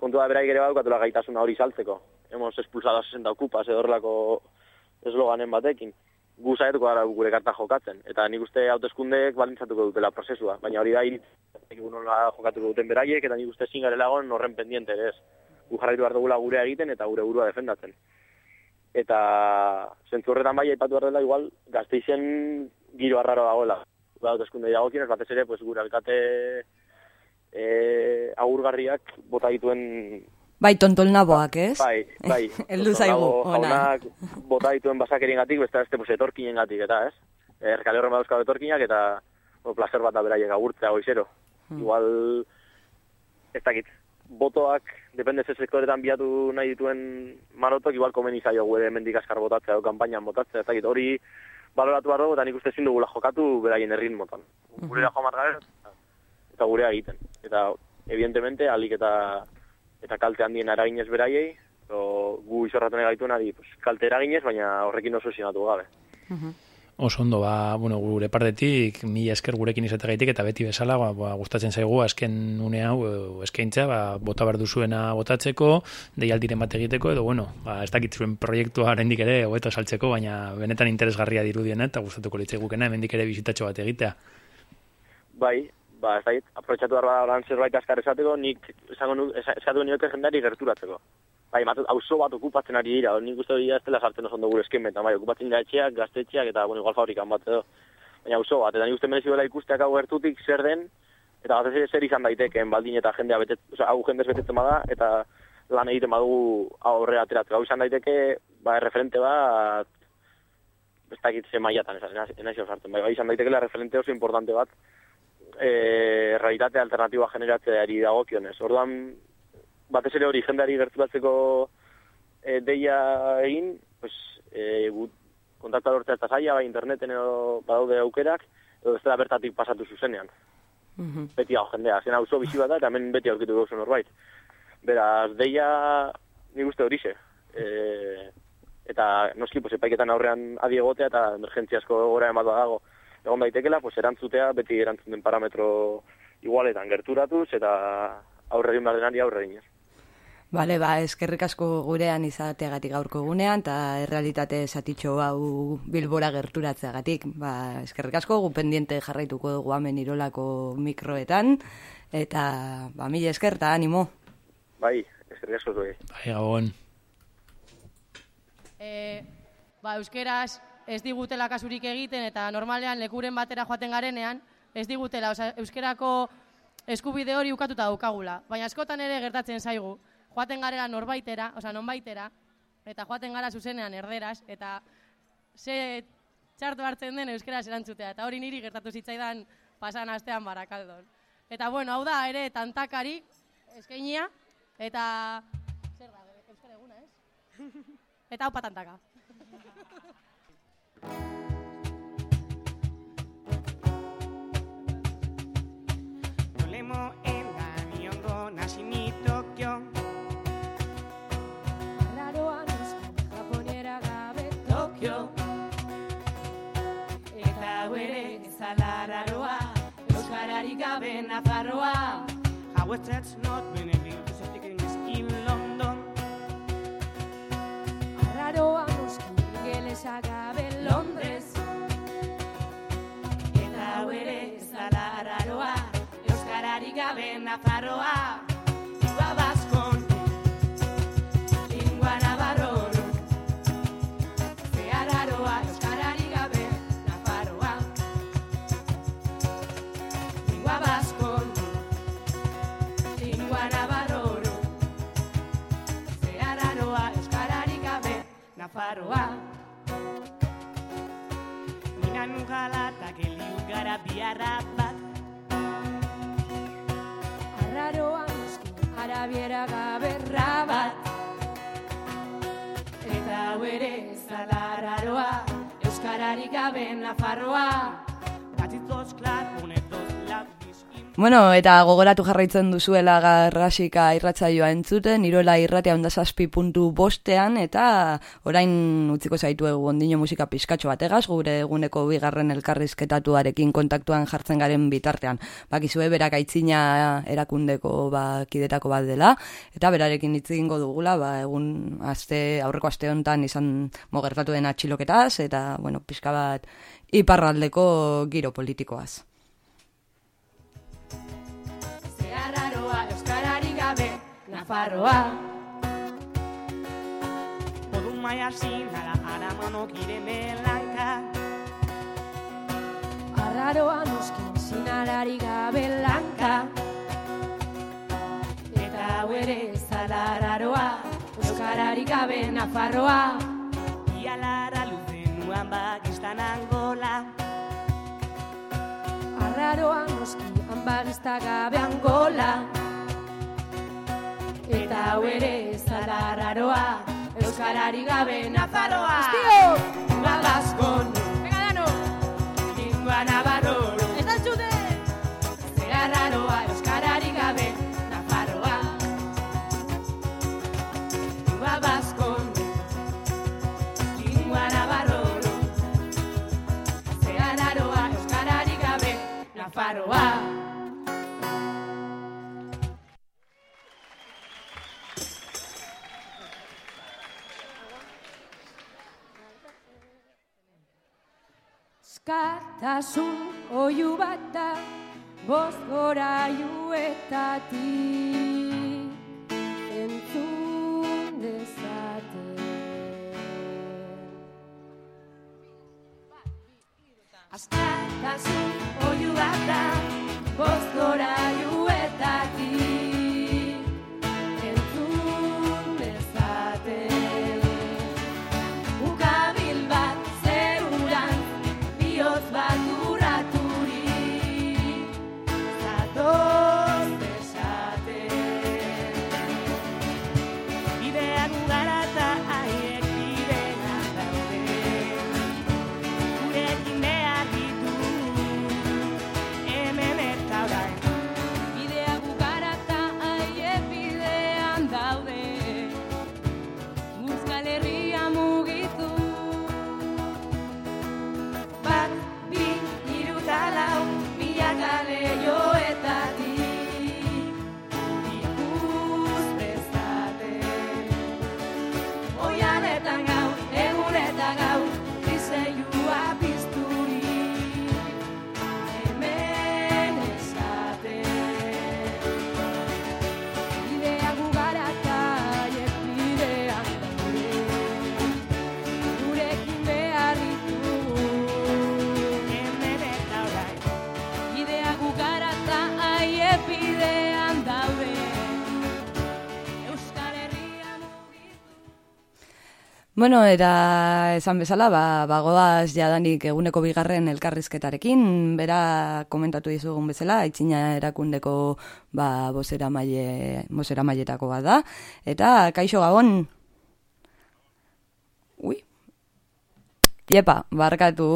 Kontu da beraik ere badukatela gaitasuna hori saltzeko. Hemos expulsado a 60 okupas edo horrelako esloganen batekin. Gu saiatuko gara gure karta jokatzen. Eta nik uste hauteskundeek balintzatuko dutela prozesua. Baina hori da iritzik nola jokatuko duten beraiek, eta nik uste ezin garela egon horren pendiente ere ez. Gu jarraitu behar dugula gurea egiten eta gure burua defendatzen. Eta zentzu horretan bai aipatu behar dela igual gazteizen giro arraro dagoela. Ba, hauteskunde dagokionez batez ere pues, gure alkate e, agurgarriak bota dituen
Bai, tontol naboak, ez?
Bai, bai.
Heldu zaigu, ona.
Bota dituen basakerien gatik, beste beste pues, etorkinen gatik, eta ez? Erkale horren badauzka etorkinak, eta bueno, placer bat da beraiek agurtzea goizero. Igual, ez dakit, botoak, depende ze sektoretan biatu nahi dituen marotok, igual komeni zaio gure mendik askar botatzea, edo kanpainan botatzea, dakit, hori baloratu behar dugu, eta nik uste ezin dugula jokatu beraien erritmotan. Gure da joan eta gurea egiten. Eta, evidentemente, alik eta eta kalte handien eraginez beraiei, o, gu izorratu nahi gaituenari pues, kalte eraginez, baina horrekin oso sinatu gabe.
Oso ondo, ba, bueno, gure partetik, mila esker gurekin izategaitik, eta beti bezala, ba, ba, gustatzen zaigu, azken une hau, e, eskaintza, ba, bota behar duzuena botatzeko, deialdiren bat egiteko, edo, bueno, ba, ez dakit zuen proiektua rendik ere, hobeto saltzeko, baina benetan interesgarria dirudien, eta gustatuko litzai gukena, hemendik ere bizitatxo bat egitea.
Bai, ba, ez dakit, aprobetsatu behar bada zerbait askar esateko, nik esango esatu nioke jendari gerturatzeko. Bai, matut, auzo bat okupatzen ari dira, nik uste hori ez dela sartzen oso ondo gure eskemetan, bai, okupatzen dira etxeak, gaztetxeak, eta, bueno, igual fabrikan bat edo. Baina auzo bat, eta nik uste merezi dela ikusteak hau gertutik zer den, eta batez ere zer izan daitekeen baldin eta jendea betet, oza, hau jendez betetzen bada, eta lan egiten badugu aurrera ateratzeko. Hau izan daiteke, ba, referente bat, ez dakit ze mailatan, ez naiz sartzen, bai, bai izan daitekela referente oso importante bat, e, realitate alternatiba generatzeari dagokionez. Orduan, batez ere hori jendeari gerturatzeko e, deia egin, pues, e, gut, kontakta lortzea eta zaila, bai interneten edo badaude aukerak, edo ez dela bertatik pasatu zuzenean. Beti hau jendea, zen hau bizi bat da, eta hemen beti aurkitu gauzu norbait. Beraz, deia, nik uste horixe. E, eta noski, pues, epaiketan aurrean adi egotea eta emergentziasko gora ematua dago egon daitekela, pues, erantzutea beti erantzun den parametro igualetan gerturatuz eta aurre egin behar denari aurre eginez.
Bale, ba, eskerrik asko gurean izateagatik gaurko egunean, eta errealitate zatitxo hau bilbora gerturatzeagatik. Ba, eskerrik asko, gu pendiente jarraituko dugu hemen irolako mikroetan, eta, ba, mila esker, eta animo.
Bai, eskerrik asko zuei.
Bai, gabon.
E, ba, euskeraz ez digutela kasurik egiten eta normalean lekuren batera joaten garenean, ez digutela, osea, euskerako eskubide hori ukatuta daukagula. Baina askotan ere gertatzen zaigu, joaten garela norbaitera, osea, nonbaitera, eta joaten gara zuzenean erderaz, eta ze txartu hartzen den euskeraz erantzutea, eta hori niri gertatu zitzaidan pasan astean barakaldon. Eta bueno, hau da ere tantakari eskainia, eta zer da, euskara eguna, ez? Eta hau patantaka.
Dolemo enda niongo nasi ni
jo
Eta ere ezalararoa Euskararik gabe Nafarroa. How it that's not been able to speak English in London
Arraroa noski ingelesa gabe Londres.
Eta ere ezalararoa Euskararik gabe Nafarroa. Nafarroa. Mina nugala eta geliu gara biarra bat
Arraroa noski, arabiera gaberra bat.
Eta hau ere zalararoa Euskarari gabe Nafarroa Gatitos klar, labis
Bueno, eta gogoratu jarraitzen duzuela garrasika irratzaioa entzuten, irola irratea ondasazpi puntu bostean, eta orain utziko zaitu ondino musika pizkatxo bategaz, gure eguneko bigarren elkarrizketatuarekin kontaktuan jartzen garen bitartean. Bakizue berak aitzina erakundeko ba, kidetako bat dela, eta berarekin hitz egingo dugula, ba, egun aste, aurreko aste honetan izan mogertatu den atxiloketaz, eta, bueno, pizka bat iparraldeko giro politikoaz.
Nafarroa Podun maia sinara aramano gire melanka
Arraroa noski, sinarari gabe lanka.
Eta hau ere zalararoa Euskarari gabe Nafarroa Ialara luzenuan bakistan angola
Arraroa noski, hanbagista gabe angola.
Eta hau ere zalararoa Euskarari gabe Nafarroa.
Guztiok!
Lingua baskon
Venga, dano!
Lingua navarroro
Ez da txute!
Zehararoa Euskarari gabe Nafarroa. Lingua baskon Lingua navarroro Zehararoa Euskarari gabe Nafarroa
Eskatasun oiu bat da, bost goraiuetatik entzun dezate.
Askatasun oiu bat da Bost goraiuetatik
Bueno, eta esan bezala, ba, bagoaz jadanik eguneko bigarren elkarrizketarekin, bera komentatu dizugun bezala, aitzina erakundeko ba, bosera, maile, bosera mailetako bat da. Eta, kaixo gabon? Ui. Iepa, barkatu,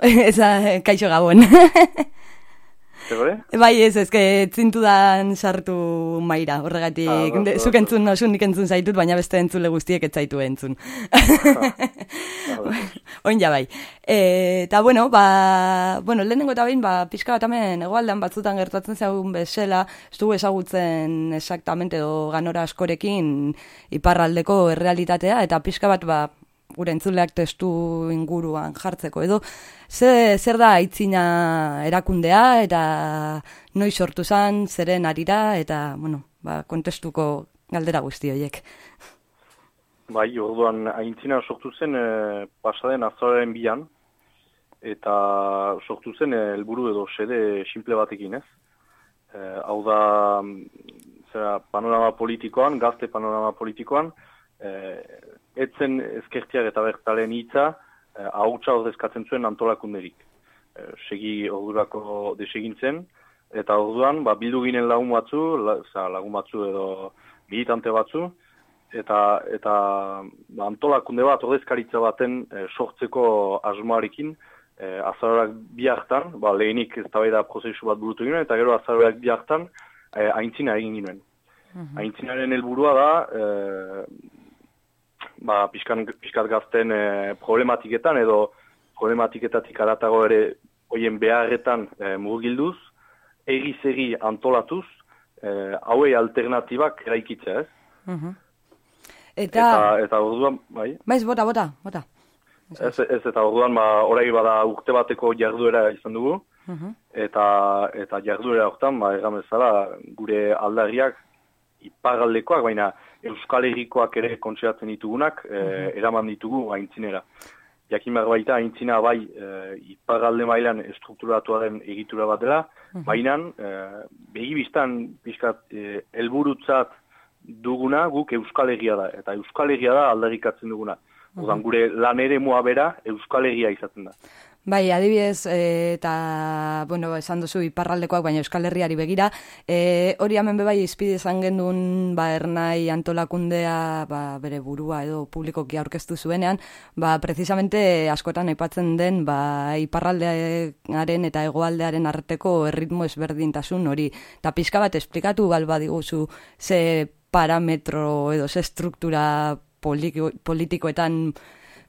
kaixo gabon.
Zegore?
Bai, ez, ezke, zintudan sartu maira, horregatik,
Ah, oso,
de-
oso.
zuk entzun nosun, nik entzun zaitut, baina beste entzule guztiek ez zaitu entzun. Oin ja bai. E, eta bueno, ba, bueno, lehenengo eta behin, ba, pixka bat hemen egoaldean batzutan gertatzen zagun bezala, ez dugu ezagutzen exactamente edo ganora askorekin iparraldeko errealitatea, eta pixka bat, ba, gure entzuleak testu inguruan jartzeko edo ze, zer da aitzina erakundea eta noi sortu zan, zeren arira eta bueno, ba, kontestuko galdera guzti horiek.
Bai, orduan aintzina sortu zen e, pasaden azaren bian, eta sortu zen eh, helburu edo sede simple batekin, ez? E, hau da, mm, zera, panorama politikoan, gazte panorama politikoan, e, etzen ezkertiak eta bertalen hitza, hautsa ordezkatzen zuen antolakunderik. E, segi ordurako desegintzen, eta orduan, ba, bildu ginen lagun batzu, la, za, lagun batzu edo militante batzu, eta eta ba, antolakunde bat ordezkaritza baten e, sortzeko asmoarekin e, azarorak bi hartan, ba, lehenik ez da prozesu bat burutu ginen, eta gero azarorak bi hartan e, aintzina egin ginen.
Mhm.
Aintzinaren helburua da, e, ba, pixkan, pixkat gazten e, problematiketan edo problematiketatik aratago ere hoien beharretan e, murgilduz, egi antolatuz, e, hauei alternatibak eraikitzea, ez?
Mhm.
Eta,
Eta,
eta orduan, bai?
Baiz, bota, bota, bota.
Ez, ez eta orduan, ba, orai bada urte bateko jarduera izan dugu,
Mhm.
eta eta jarduera hortan, ba, egan bezala, gure aldarriak iparaldekoak, baina Euskal Herrikoak ere kontxeratzen ditugunak, e,
Mhm.
eraman ditugu aintzinera. Jakin behar baita, aintzina bai e, iparalde mailan estrukturatuaren egitura bat dela,
Mhm.
baina e, begibistan pixkat e, helburutzat duguna guk Euskal Herria da, eta Euskal Herria da aldarrikatzen duguna. Ordan gure lan ere bera Euskal Herria izaten da.
Bai, adibidez, e, eta, bueno, esan duzu iparraldekoak, baina Euskal Herriari begira, e, hori hemen bebai izpide izan gendun, ba, ernai antolakundea, ba, bere burua edo publikoki aurkeztu zuenean, ba, precisamente askotan aipatzen den, ba, iparraldearen eta hegoaldearen arteko erritmo ezberdintasun hori. Eta pixka bat esplikatu balba diguzu ze parametro edo ze struktura politiko,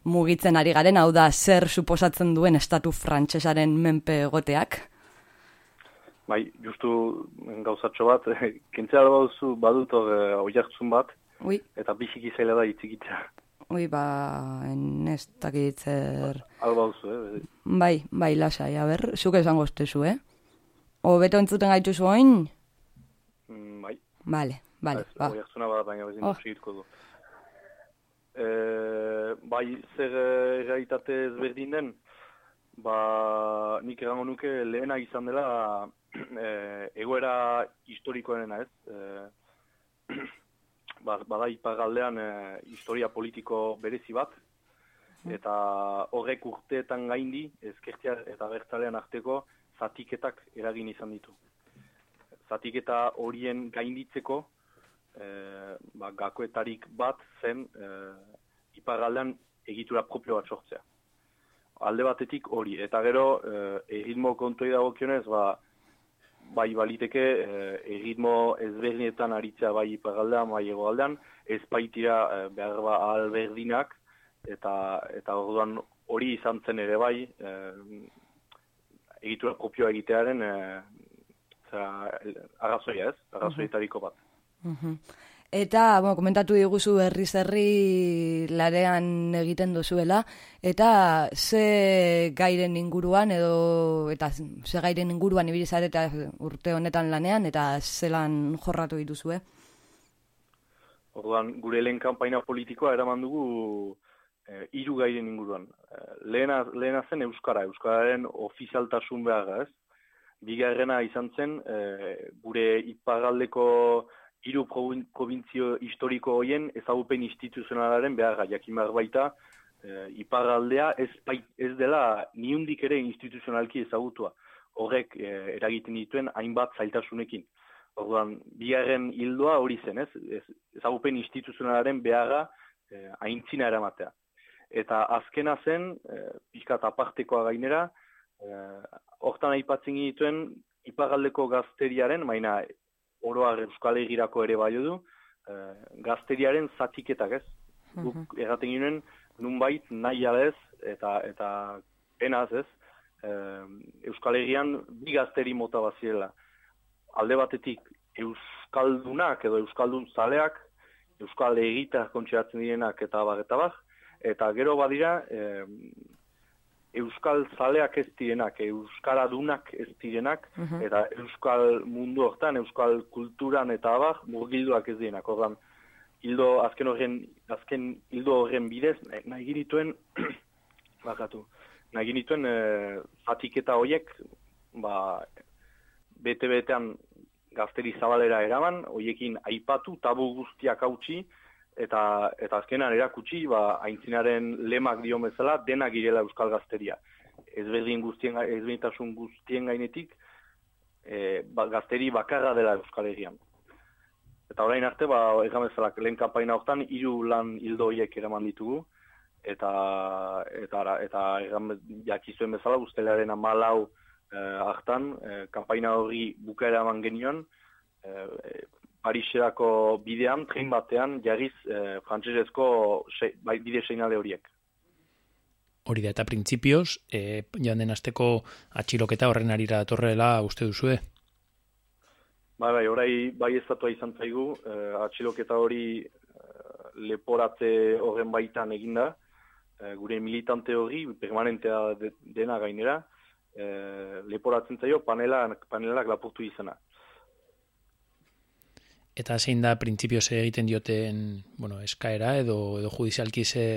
mugitzen ari garen, hau da, zer suposatzen duen estatu frantsesaren menpe egoteak?
Bai, justu gauzatxo bat, kentzea baduzu badut hor eh, oiartzun bat,
Ui.
eta biziki zaila da itzikitzea.
Ui, ba, ez dakit zer...
Hau baduzu, eh?
Bai, bai, lasai, a ber, zuk esango estezu, eh? O beto entzuten gaitu zuen?
Mm, bai.
Vale, vale, ba.
Oiartzuna bat, baina bezin
Oh.
du. E, bai, zer eh, realitate ezberdin den, ba, nik egango nuke lehena izan dela e, egoera historikoenena ez. E, ba, bada ipagaldean e, historia politiko berezi bat, eta horrek urteetan gaindi ezkertia eta bertzalean arteko zatiketak eragin izan ditu. Zatiketa horien gainditzeko e, ba, gakoetarik bat zen e, iparraldean egitura propio bat sortzea. Alde batetik hori, eta gero e, erritmo kontoi dagokionez, ba, bai baliteke e, erritmo ezberdinetan aritzea bai iparraldean, bai egoaldean, ez baitira e, behar ba alberdinak, eta, eta orduan hori izan zen ere bai, e, egitura propioa egitearen e, zera, arrazoia ez, arrazoietariko bat.
Eta, bueno, komentatu diguzu herri zerri larean egiten duzuela, eta ze gairen inguruan edo eta ze gairen inguruan ibili zarete urte honetan lanean eta zelan jorratu dituzue?
Orduan, gure lehen kanpaina politikoa eraman dugu eh, hiru gairen inguruan. Eh, lehena, lehena zen Euskara, Euskararen ofizialtasun behar ez. Bigarrena izan zen eh, gure iparraldeko hiru provin- provintzio historiko hoien ezagupen instituzionalaren beharra. Jakin behar baita, eh, iparraldea ez, bait, ez dela niundik ere instituzionalki ezagutua. Horrek eh, eragiten dituen hainbat zailtasunekin. Orduan, bigarren hildoa hori zen, ez? Ez- Ezagupen instituzionalaren beharra eh, aintzina eramatea. Eta azkena zen, eh, pixkat apartekoa gainera, eh, hortan aipatzen dituen iparraldeko gazteriaren, baina oroar Euskal Herrirako ere bai du, eh, gazteriaren zatiketak ez. Guk erraten ginen, nunbait nahi ez, eta, eta penaz ez, eh, Euskal Herrian bi gazteri mota baziela. Alde batetik Euskaldunak edo Euskaldun zaleak, Euskal Herritar kontxeratzen direnak eta bar eta bar, eta gero badira e, euskal zaleak ez direnak, euskaradunak ez direnak,
Mhm.
eta euskal mundu hortan, euskal kulturan eta abar, murgilduak ez direnak. Ordan, hildo, azken horren, azken hildo horren bidez, nahi- genituen, bakatu, nahi genituen e, zatiketa horiek, ba, bete-betean gazteri zabalera eraman, hoiekin aipatu, tabu guztiak hautsi, eta, eta azkenan erakutsi, ba, aintzinaren lemak dio bezala, denak girela euskal gazteria. Ezberdin guztien, ezberdintasun guztien gainetik, e, ba, gazteri bakarra dela euskal herrian. Eta orain arte, ba, egan bezala, lehen kampaina hortan, hiru lan hildo horiek eraman ditugu, eta eta ara- eta egan jakizuen bezala ustelaren amalau eh, hartan eh, kanpaina hori bukaera eman genion eh, Pariserako bidean, tren batean, jarriz eh, frantsesezko se, bai, bide seinale horiek.
Hori da, eta printzipioz, e, joan den asteko atxiloketa horren arira datorrela uste duzue.
Bai, bai, orai bai estatua izan zaigu, eh, atxiloketa hori eh, leporatze horren baitan eginda, eh, gure militante hori, permanentea de- dena gainera, eh, leporatzen zaio panela, panelak lapurtu izana.
Eta zein da printzipioz egiten dioten bueno, eskaera edo, edo judizialki ze,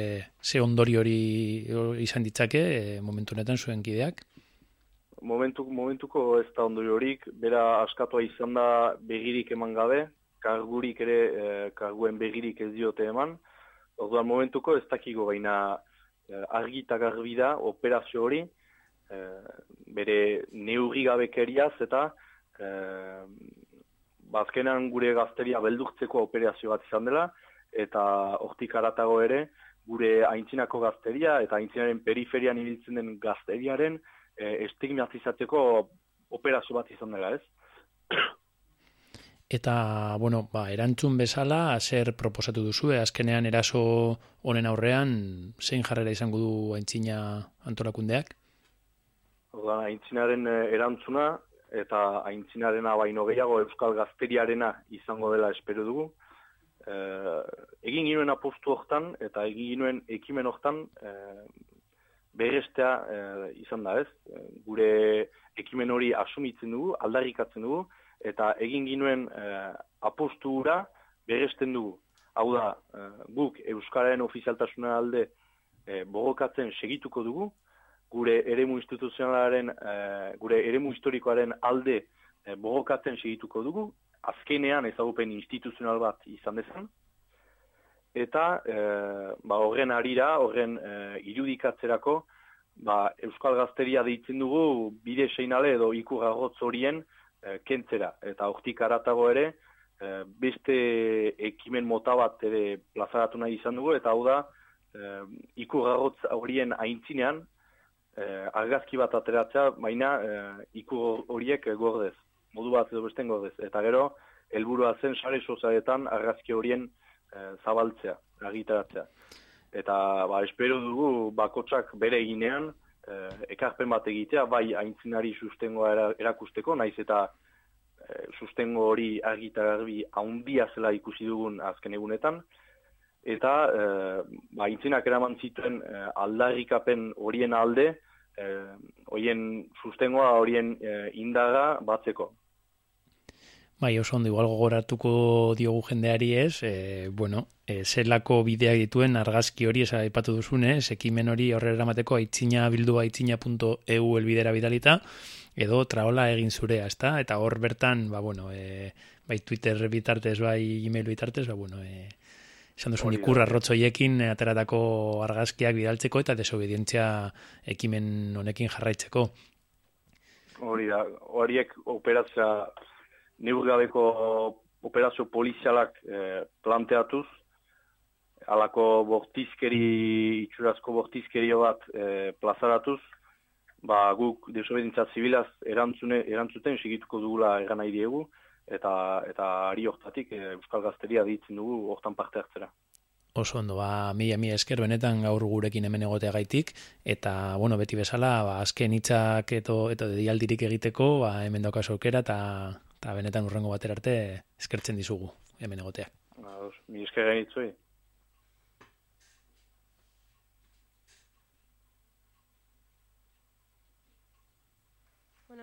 ze ondori hori izan ditzake e, momentu honetan zuen kideak.
Momentu, momentuko ez da ondoriorik, bera askatua izan da begirik eman gabe, kargurik ere, eh, karguen begirik ez diote eman. Orduan momentuko ez dakigo baina eh, argi eta garbi da operazio hori, eh, bere neurri gabekeriaz eta eh, bazkenan gure gazteria beldurtzeko operazio bat izan dela, eta hortik aratago ere, gure aintzinako gazteria eta aintzinaren periferian ibiltzen den gazteriaren eh, estigmatizatzeko operazio bat izan dela, ez?
Eta, bueno, ba, erantzun bezala, zer proposatu duzue, azkenean eraso honen aurrean, zein jarrera izango du aintzina antolakundeak?
Orduan, aintzinaren eh, erantzuna eta aintzinarena baino gehiago euskal gazteriarena izango dela espero dugu. Eh, egin ginuen apostu hortan eta egin ginuen ekimen hortan eh, berestea eh, izan da ez. Gure ekimen hori asumitzen dugu, aldarrikatzen dugu, eta egin ginuen eh, apostu hura beresten dugu. Hau da, eh, guk Euskararen ofizialtasuna alde eh, borrokatzen segituko dugu, gure eremu instituzionalaren, eh, gure eremu historikoaren alde eh, borrokatzen segituko dugu, azkenean ezagupen instituzional bat izan dezan, eta eh, ba, horren arira, horren eh, irudikatzerako, ba, Euskal Gazteria deitzen dugu bide seinale edo ikurragotz horien eh, kentzera. Eta hortik aratago ere, eh, beste ekimen mota bat ere plazaratu nahi izan dugu, eta hau da, eh, ikurragotz horien aintzinean, eh, argazki bat ateratzea, baina eh, ikur horiek gordez, modu bat edo besten gordez. Eta gero, helburua zen sare sozialetan argazki horien eh, zabaltzea, argitaratzea. Eta ba, espero dugu bakotsak bere eginean, eh, ekarpen bat egitea, bai aintzinari sustengoa era, erakusteko, naiz eta eh, sustengo hori argi eta garbi haundia zela ikusi dugun azken egunetan, eta eh, ba, aintzinak eraman zituen eh, aldarrikapen horien alde, eh, horien sustengoa horien eh, indaga batzeko.
Bai, oso ondo, igual gogoratuko diogu jendeari ez, e, bueno, e, zelako bideak dituen argazki hori esa aipatu duzune, ekimen hori horrela eramateko aitzina bildu aitzina.eu elbidera bidalita, edo traola egin zurea, ezta? Eta hor bertan, ba, bueno, e, bai Twitter bitartez, bai email bitartez, ba, bueno, e, esan duzun ikurra rotzoiekin e, ateratako argazkiak bidaltzeko eta desobedientzia ekimen honekin jarraitzeko.
Hori da, horiek operazioa neurgabeko operazio polizialak eh, planteatuz, alako bortizkeri, itxurazko bortizkerio bat eh, plazaratuz, ba, guk desobedintza zibilaz erantzune, erantzuten segituko dugula eran nahi diegu, eta, eta ari hortatik eh, Euskal Gazteria ditzen dugu hortan parte hartzera.
Oso ondo, ba, mila, mila esker benetan gaur gurekin hemen egoteagaitik, eta, bueno, beti bezala, ba, azken hitzak eto, eto dedialdirik egiteko, ba, hemen daukazu aukera, eta, eta benetan urrengo batera arte eskertzen dizugu hemen egoteak.
Ba, Mi esker gainitzoi.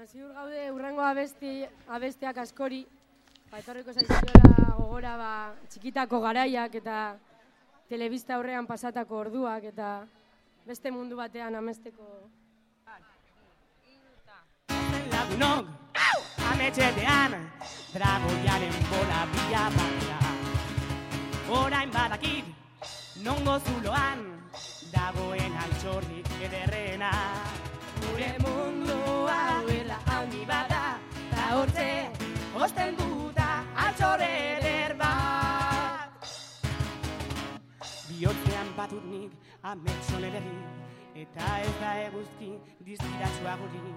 Ziur gaude urrengo abesti, abestiak askori, ba, etorriko zaizkiola gogora ba, txikitako garaiak eta telebista aurrean pasatako orduak eta beste mundu batean amesteko.
lagunok Ametxetean Dragoiaren bola bila batia Orain badakit Nongo zuloan Dagoen altxorrik ederrena Gure mundua duela handi bada Ta hortze Osten duta altxorre eder bat. Bihotzean batut nik ametxon ederri Eta ez da eguzki dizkiratsua guri.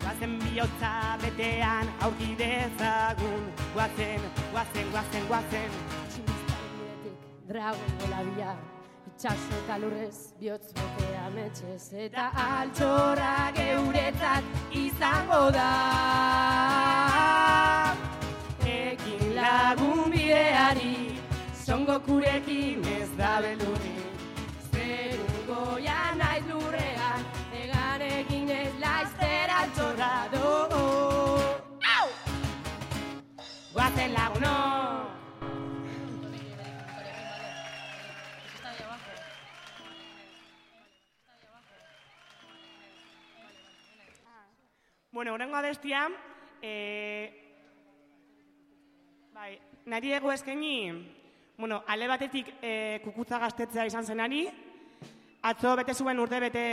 Guazen bihotza betean aurki dezagun. Guazen, guazen, guazen, guazen
bidetik dragon bola bila, itxaso eta lurrez bihotz betea metxez eta
altxorra geuretzat izango da. Ekin lagun bideari Zongo kurekin ez da beldurri Zeru goia naiz lurrean Eganekin ez laizter altxorra do. Au! Guazen lagunok Bueno, horrengo abestia, e, bai, nari ego eskaini, bueno, ale batetik e, kukutza gaztetzea izan zenari, atzo bete zuen urte bete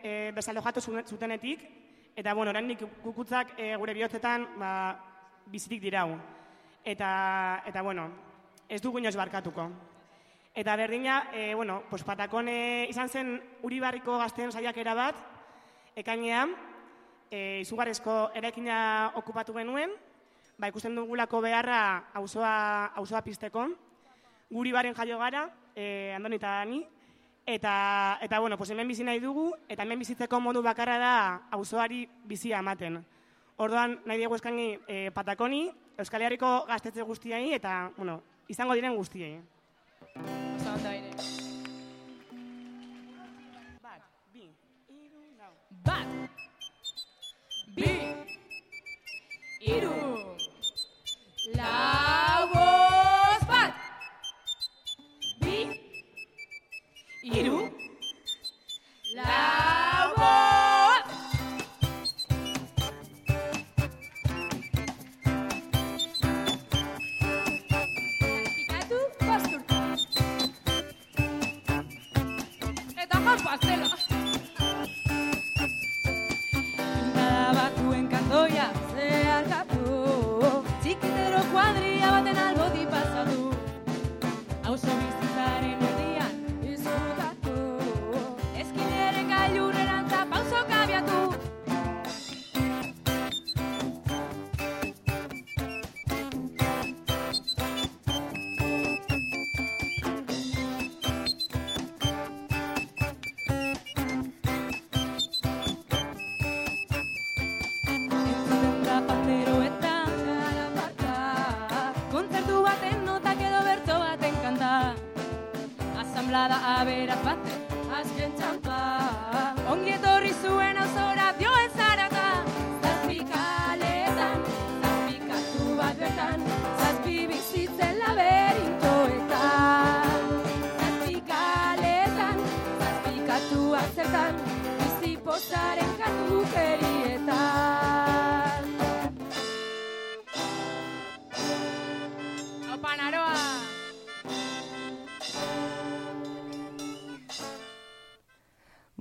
e, besalojatu zuen- zutenetik, eta bueno, oraindik kukutzak e, gure bihotzetan ba, bizitik dirau. Eta, eta bueno, ez dugu inoz barkatuko. Eta berdina, e, bueno, pues patakon e, izan zen Uribarriko gazteen saiakera bat, ekainean, e, izugarrizko eraikina okupatu genuen, ba, ikusten dugulako beharra auzoa auzoa pizteko. Guri baren jaio gara, e, Andoni eta ni, eta, eta bueno, pues hemen bizi nahi dugu, eta hemen bizitzeko modu bakarra da auzoari bizia ematen. Orduan, nahi diegu eskaini e, patakoni, Euskal Herriko gaztetze guztiei, eta, bueno, izango diren guztiei.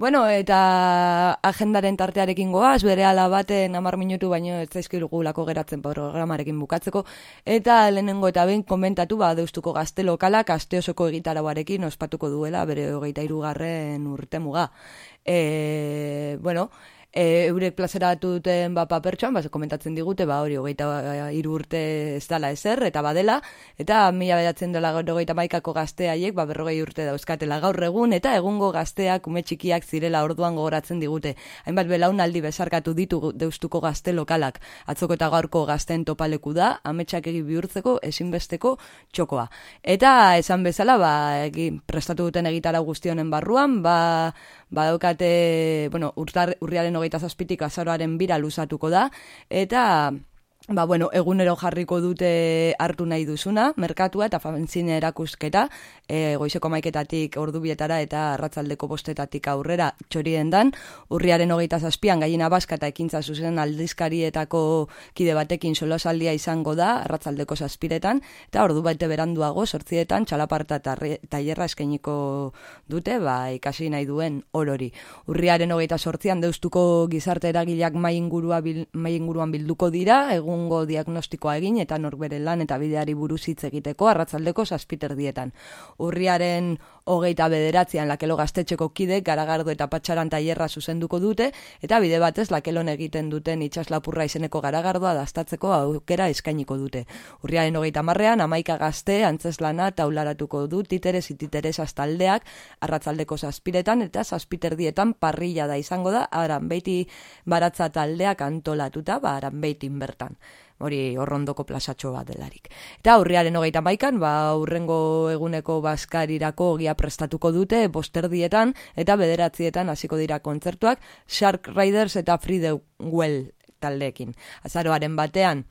Bueno, eta agendaren tartearekin goaz, bere ala baten amar minutu baino ez zaizkilugulako geratzen programarekin bukatzeko, eta lehenengo eta behin komentatu ba deustuko gazte lokalak aste osoko egitarauarekin ospatuko duela bere hogeita irugarren urte muga. E, bueno, e, eurek plazeratu duten ba, papertxoan, ba, komentatzen digute, ba, hori, hogeita hiru urte ez dala ezer, eta badela, eta mila bedatzen dela hogeita maikako gazte haiek, ba, berrogei urte dauzkatela gaur egun, eta egungo gazteak ume txikiak zirela orduan gogoratzen digute. Hainbat belaunaldi besarkatu ditu deustuko gazte lokalak, atzoko eta gaurko gazten topaleku da, ametsak egi bihurtzeko ezinbesteko txokoa. Eta esan bezala, ba, egin, prestatu duten egitara guztionen barruan, ba, badaukate, bueno, urtar, urriaren hogeita zazpitik azaroaren bira luzatuko da, eta Ba, bueno, egunero jarriko dute hartu nahi duzuna, merkatua eta fanzine erakusketa, e, goizeko maiketatik ordubietara eta arratzaldeko bostetatik aurrera txorien dan, urriaren hogeita zazpian gaina baska eta ekintza zuzen aldizkarietako kide batekin solosaldia izango da, arratzaldeko zazpiretan, eta ordu baite beranduago, sortzietan, txalaparta eta tailerra eskainiko dute, ba, ikasi nahi duen orori. Urriaren hogeita sortzian deustuko gizarte eragileak mai ingurua bil, mai inguruan bilduko dira, egungo diagnostikoa egin eta norbere lan eta bideari buruz hitz egiteko arratzaldeko zazpiterdietan. Urriaren hogeita bederatzean lakelo gaztetxeko kide garagardo eta patxaran tailerra zuzenduko dute eta bide batez lakelon egiten duten itxaslapurra izeneko garagardoa dastatzeko aukera eskainiko dute. Urriaren hogeita marrean amaika gazte antzeslana taularatuko du titeres ititeres taldeak arratzaldeko zazpiretan eta zazpiterdietan parrilla da izango da aranbeiti baratza taldeak antolatuta ba aranbeitin bertan hori horrondoko plazatxo bat delarik. Eta aurriaren hogeita maikan, ba, urrengo eguneko baskarirako gia prestatuko dute, bosterdietan eta bederatzietan hasiko dira kontzertuak, Shark Riders eta Free Well taldeekin. Azaroaren batean,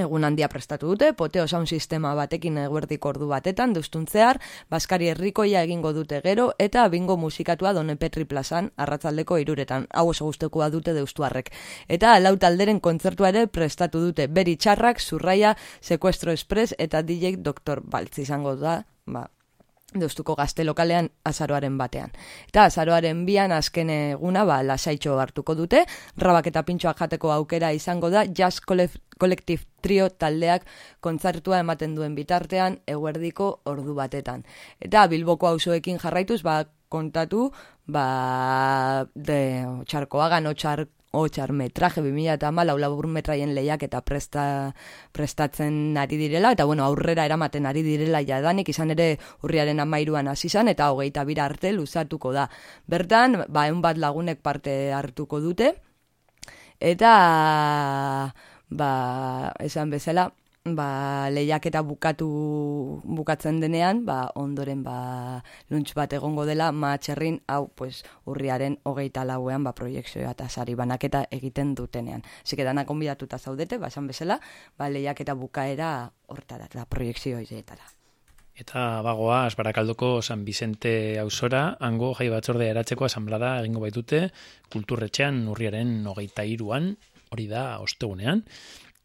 Egun handia prestatu dute, poteo sound sistema batekin eguerdiko ordu batetan, duztuntzear, Baskari herrikoia egingo dute gero, eta bingo musikatua Done Petri plazan, arratzaldeko iruretan. Hau oso guztekoa dute deustuarrek. Eta lau talderen kontzertua ere prestatu dute, beri txarrak, zurraia, sequestro express, eta DJ Dr. Baltz izango da, ba, deustuko gazte lokalean azaroaren batean. Eta azaroaren bian azken eguna ba, lasaitxo hartuko dute, rabak eta pintxoak jateko aukera izango da Jazz Collective Trio taldeak kontzertua ematen duen bitartean eguerdiko ordu batetan. Eta Bilboko auzoekin jarraituz ba, kontatu ba, de, txarkoagan, otxar, otxar metraje 2000 eta malau labur metraien lehiak eta presta, prestatzen ari direla, eta bueno, aurrera eramaten ari direla jadanik, izan ere urriaren amairuan hasi izan eta hogeita bira arte luzatuko da. Bertan, ba, bat lagunek parte hartuko dute, eta ba, esan bezala, ba, lehiaketa bukatu bukatzen denean, ba, ondoren ba, luntz bat egongo dela, matxerrin, hau, pues, urriaren hogeita lauean, ba, proiektzioa eta sari banaketa egiten dutenean. Zike danak onbidatuta zaudete, ba, esan bezala, ba, lehiaketa bukaera hortara, eta proiektzioa izetara.
Eta bagoa, asbarakaldoko San Vicente auzora, hango jai batzorde eratzeko asamblada egingo baitute, kulturretxean urriaren hogeita iruan, hori da ostegunean,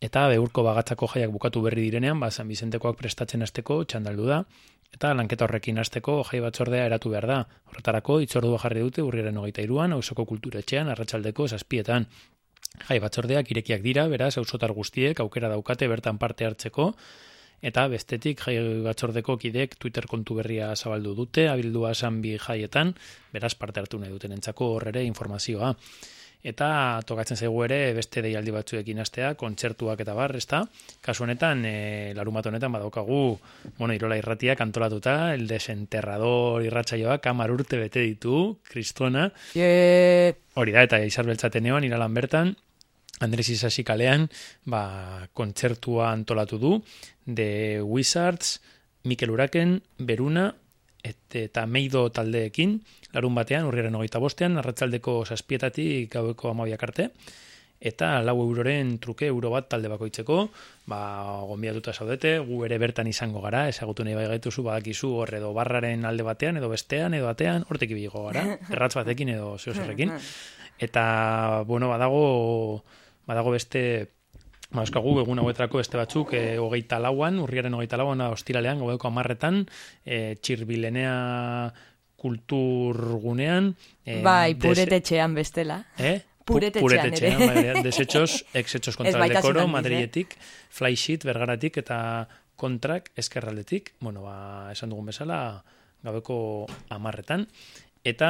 eta beurko bagatzako jaiak bukatu berri direnean, ba, San Vicentekoak prestatzen hasteko txandaldu da, eta lanketa horrekin hasteko jai batzordea eratu behar da. Horretarako, itzordua jarri dute urriaren hogeita iruan, auzoko kulturetxean, arratsaldeko zazpietan. Jai batzordeak irekiak dira, beraz, auzotar guztiek aukera daukate bertan parte hartzeko, eta bestetik jai batzordeko kidek Twitter kontu berria zabaldu dute, abildua esan bi jaietan, beraz parte hartu nahi duten entzako horrere informazioa. Eta tokatzen zaigu ere beste deialdi batzuekin astea, kontzertuak eta bar, ezta? Kasu honetan, e, larumat honetan badaukagu, bueno, Irola irratiak antolatuta, el desenterrador irratsaioak kamar urte bete ditu, kristona.
Yeah.
Hori da, eta izar beltzatenean, iralan bertan, Andres Isasi kalean, ba, kontzertua antolatu du, The Wizards, Mikel Uraken, Beruna, eta Meido taldeekin, larun batean, urriaren hogeita bostean, arratzaldeko saspietatik gaueko amabiak arte, eta lau euroren truke euro bat talde bakoitzeko, ba, gombiatuta zaudete, gu ere bertan izango gara, ezagutu nahi bai gaituzu, badakizu hor edo barraren alde batean, edo bestean, edo batean, hortek ibigo gara, erratz batekin edo zeoserrekin. Eta, bueno, badago, badago beste, ba, euskagu, egun hauetrako beste batzuk, e, hogeita lauan, urriaren hogeita lauan, ostiralean, gaueko amarretan, e, txirbilenea kulturgunean. E,
bai, puretetxean bestela.
Eh?
Puretetxean,
puretetxean
ere.
bai, desechos, exechos kontra
baitasunan
dekoro,
diz, eh?
Flysheet, bergaratik eta kontrak eskerraldetik, bueno, ba, esan dugun bezala, gabeko amarretan. Eta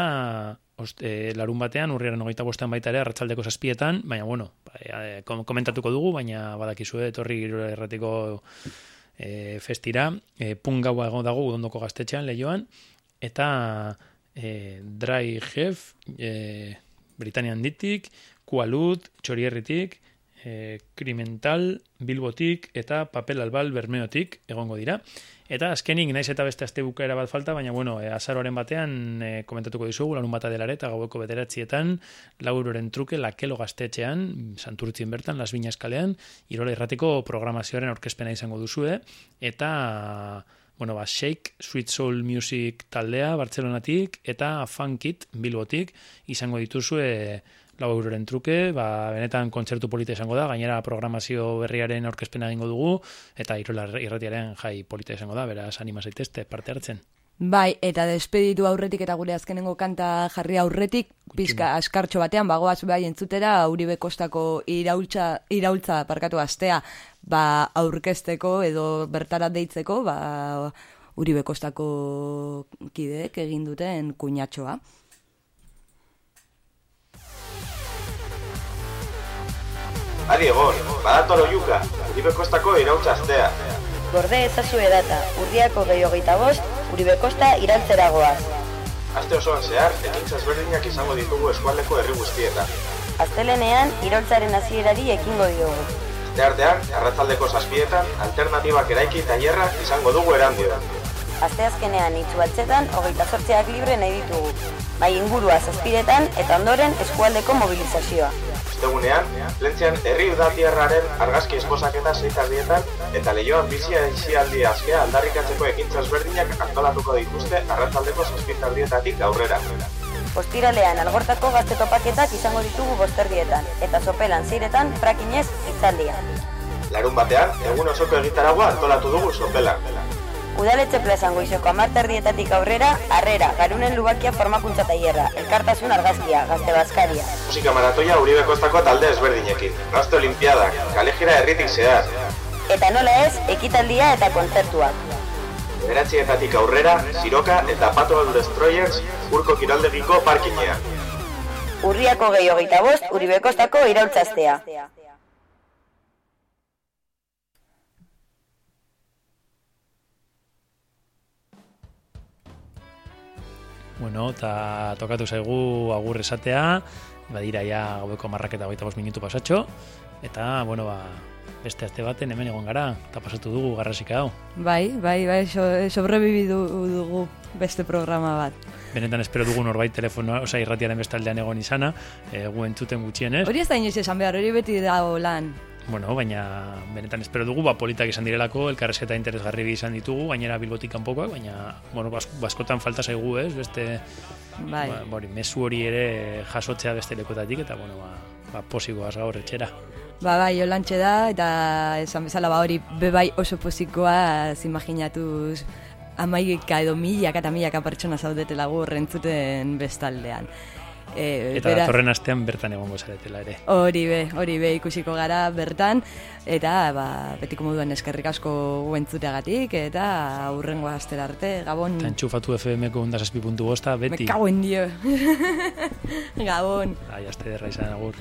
ost, e, larun batean, urriaren hogeita bostean baita ere, arratzaldeko zazpietan, baina, bueno, e, kom- komentatuko dugu, baina badakizue, etorri giro erratiko e, festira, e, pun gaua egon dago udondoko gaztetxean, lehioan, eta e, Dry Jeff, e, Britanian ditik, Kualut, Txorierritik, e, Krimental, Bilbotik eta Papel Albal Bermeotik egongo dira. Eta azkenik, naiz eta beste aste bukaera bat falta, baina bueno, e, azaroaren batean e, komentatuko dizugu, larun bata delare eta gaueko bederatzietan, lauroren truke lakelo gaztetxean, santurtzien bertan, Las Viñas kalean, Irola Irratiko programazioaren aurkezpena izango duzue, eta bueno, ba, Shake, Sweet Soul Music taldea, Bartzelonatik, eta Funkit, Bilbotik, izango dituzue lau euroren truke, ba, benetan kontzertu polita izango da, gainera programazio berriaren aurkezpena egingo dugu, eta irola irratiaren jai polita izango da, beraz anima zaitezte parte hartzen.
Bai, eta despeditu aurretik eta gure azkenengo kanta jarri aurretik, pizka askartxo batean, bagoaz bai entzutera, Uribe Kostako iraultza, iraultza parkatu astea, ba aurkezteko edo bertara deitzeko, ba Uribe Kostako kideek egin duten kuñatxoa.
Adi egon, badator oiuka, Uribe Kostako irautza astea.
Gorde ezazue data, urriako gehi hogeita bost, Uribe Kosta irantzera goaz.
Aste osoan zehar, ekintza ezberdinak izango ditugu eskualdeko herri guztietan.
Aztelenean, iraultzaren hasierari ekingo diogu.
Aste artean, arratzaldeko zazpietan, alternatibak eraiki tailerra izango dugu erandio.
Aste azkenean itzu batzetan, hogeita sortzeak libre nahi ditugu. Bai ingurua zazpiretan eta ondoren eskualdeko mobilizazioa.
Ostegunean, Plentzian herri udatiarraren argazki esposaketa zeitardietan eta lehioan bizia ezialdi askea aldarrikatzeko ekintza ezberdinak antolatuko dituzte arratzaldeko zazpitardietatik aurrera.
Ostiralean algortako gazte topaketak izango ditugu bosterdietan, eta sopelan ziretan frakinez itzaldia.
Larun batean, egun osoko egitaragua antolatu dugu sopelan.
Udaletxe plazan goizeko amarterdietatik aurrera, harrera, garunen lubakia formakuntza tailerra, elkartasun argazkia, gazte bazkaria.
Musika maratoia Uribe Kostako talde ezberdinekin. Gazte olimpiadak, kalejira herritik zehar.
Eta nola ez, ekitaldia eta kontzertuak.
Beratzietatik aurrera, Siroka eta Pato Destroyers urko kiraldegiko parkinea.
Urriako gehi hogeita bost, Uribe Kostako
Bueno, eta tokatu zaigu agur esatea, badira ja gaueko marraketa goita bost minutu pasatxo, eta, bueno, ba, beste aste baten hemen egon gara, eta pasatu dugu garrasika hau.
Bai, bai, bai, so, sobrebibidu dugu beste programa bat.
Benetan espero dugu norbait telefonoa, osea irratiaren bestaldean egon izana, e, gu entzuten gutxienez.
Hori ez da inoiz esan behar, hori beti dago lan.
Bueno, baina benetan espero dugu, ba, politak izan direlako, elkarrezketa interesgarri izan ditugu, gainera bilbotik kanpokoak, baina, bueno, bas, baskotan falta zaigu, ez, beste,
bai.
ba, bori, mesu hori ere jasotzea beste lekotatik, eta, bueno, ba, ba posikoaz gaur etxera.
Ba, bai, olantxe da, eta esan bezala, ba, hori, bebai oso posikoa, zimaginatuz, amaika edo milaka eta milaka pertsona zaudetela entzuten bestaldean. E,
eta bera, datorren astean bertan egongo zaretela ere.
Hori be, hori be ikusiko gara bertan, eta ba, betiko moduan eskerrik asko guentzuteagatik, eta aurrengo astera arte, gabon...
Eta entxufatu FM-ko undazazpi puntu bosta, beti.
Me cago en dio. gabon.
Ai, aste derra izan agur.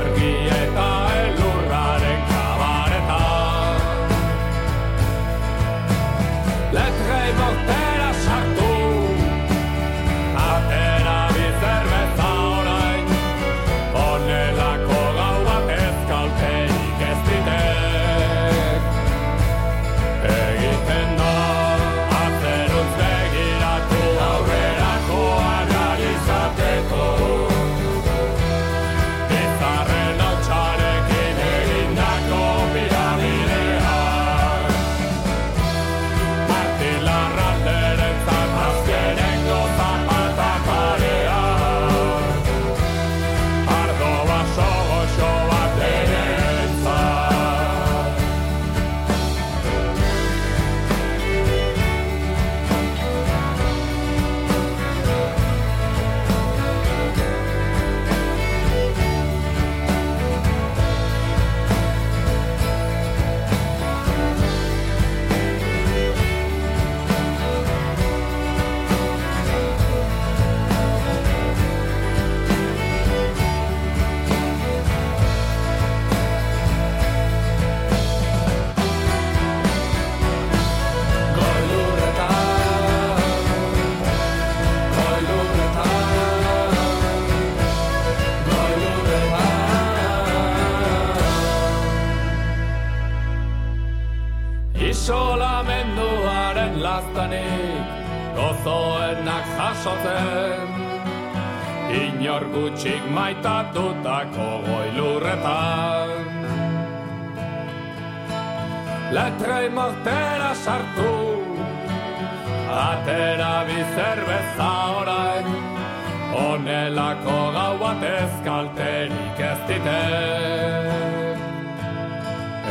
cargué gozoenak jasotzen Inor gutxik maitatutako goilurretan Letrei mortera sartu Atera bizerbeza orain. Honelako gau batez kalterik ez dite.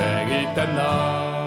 Egiten da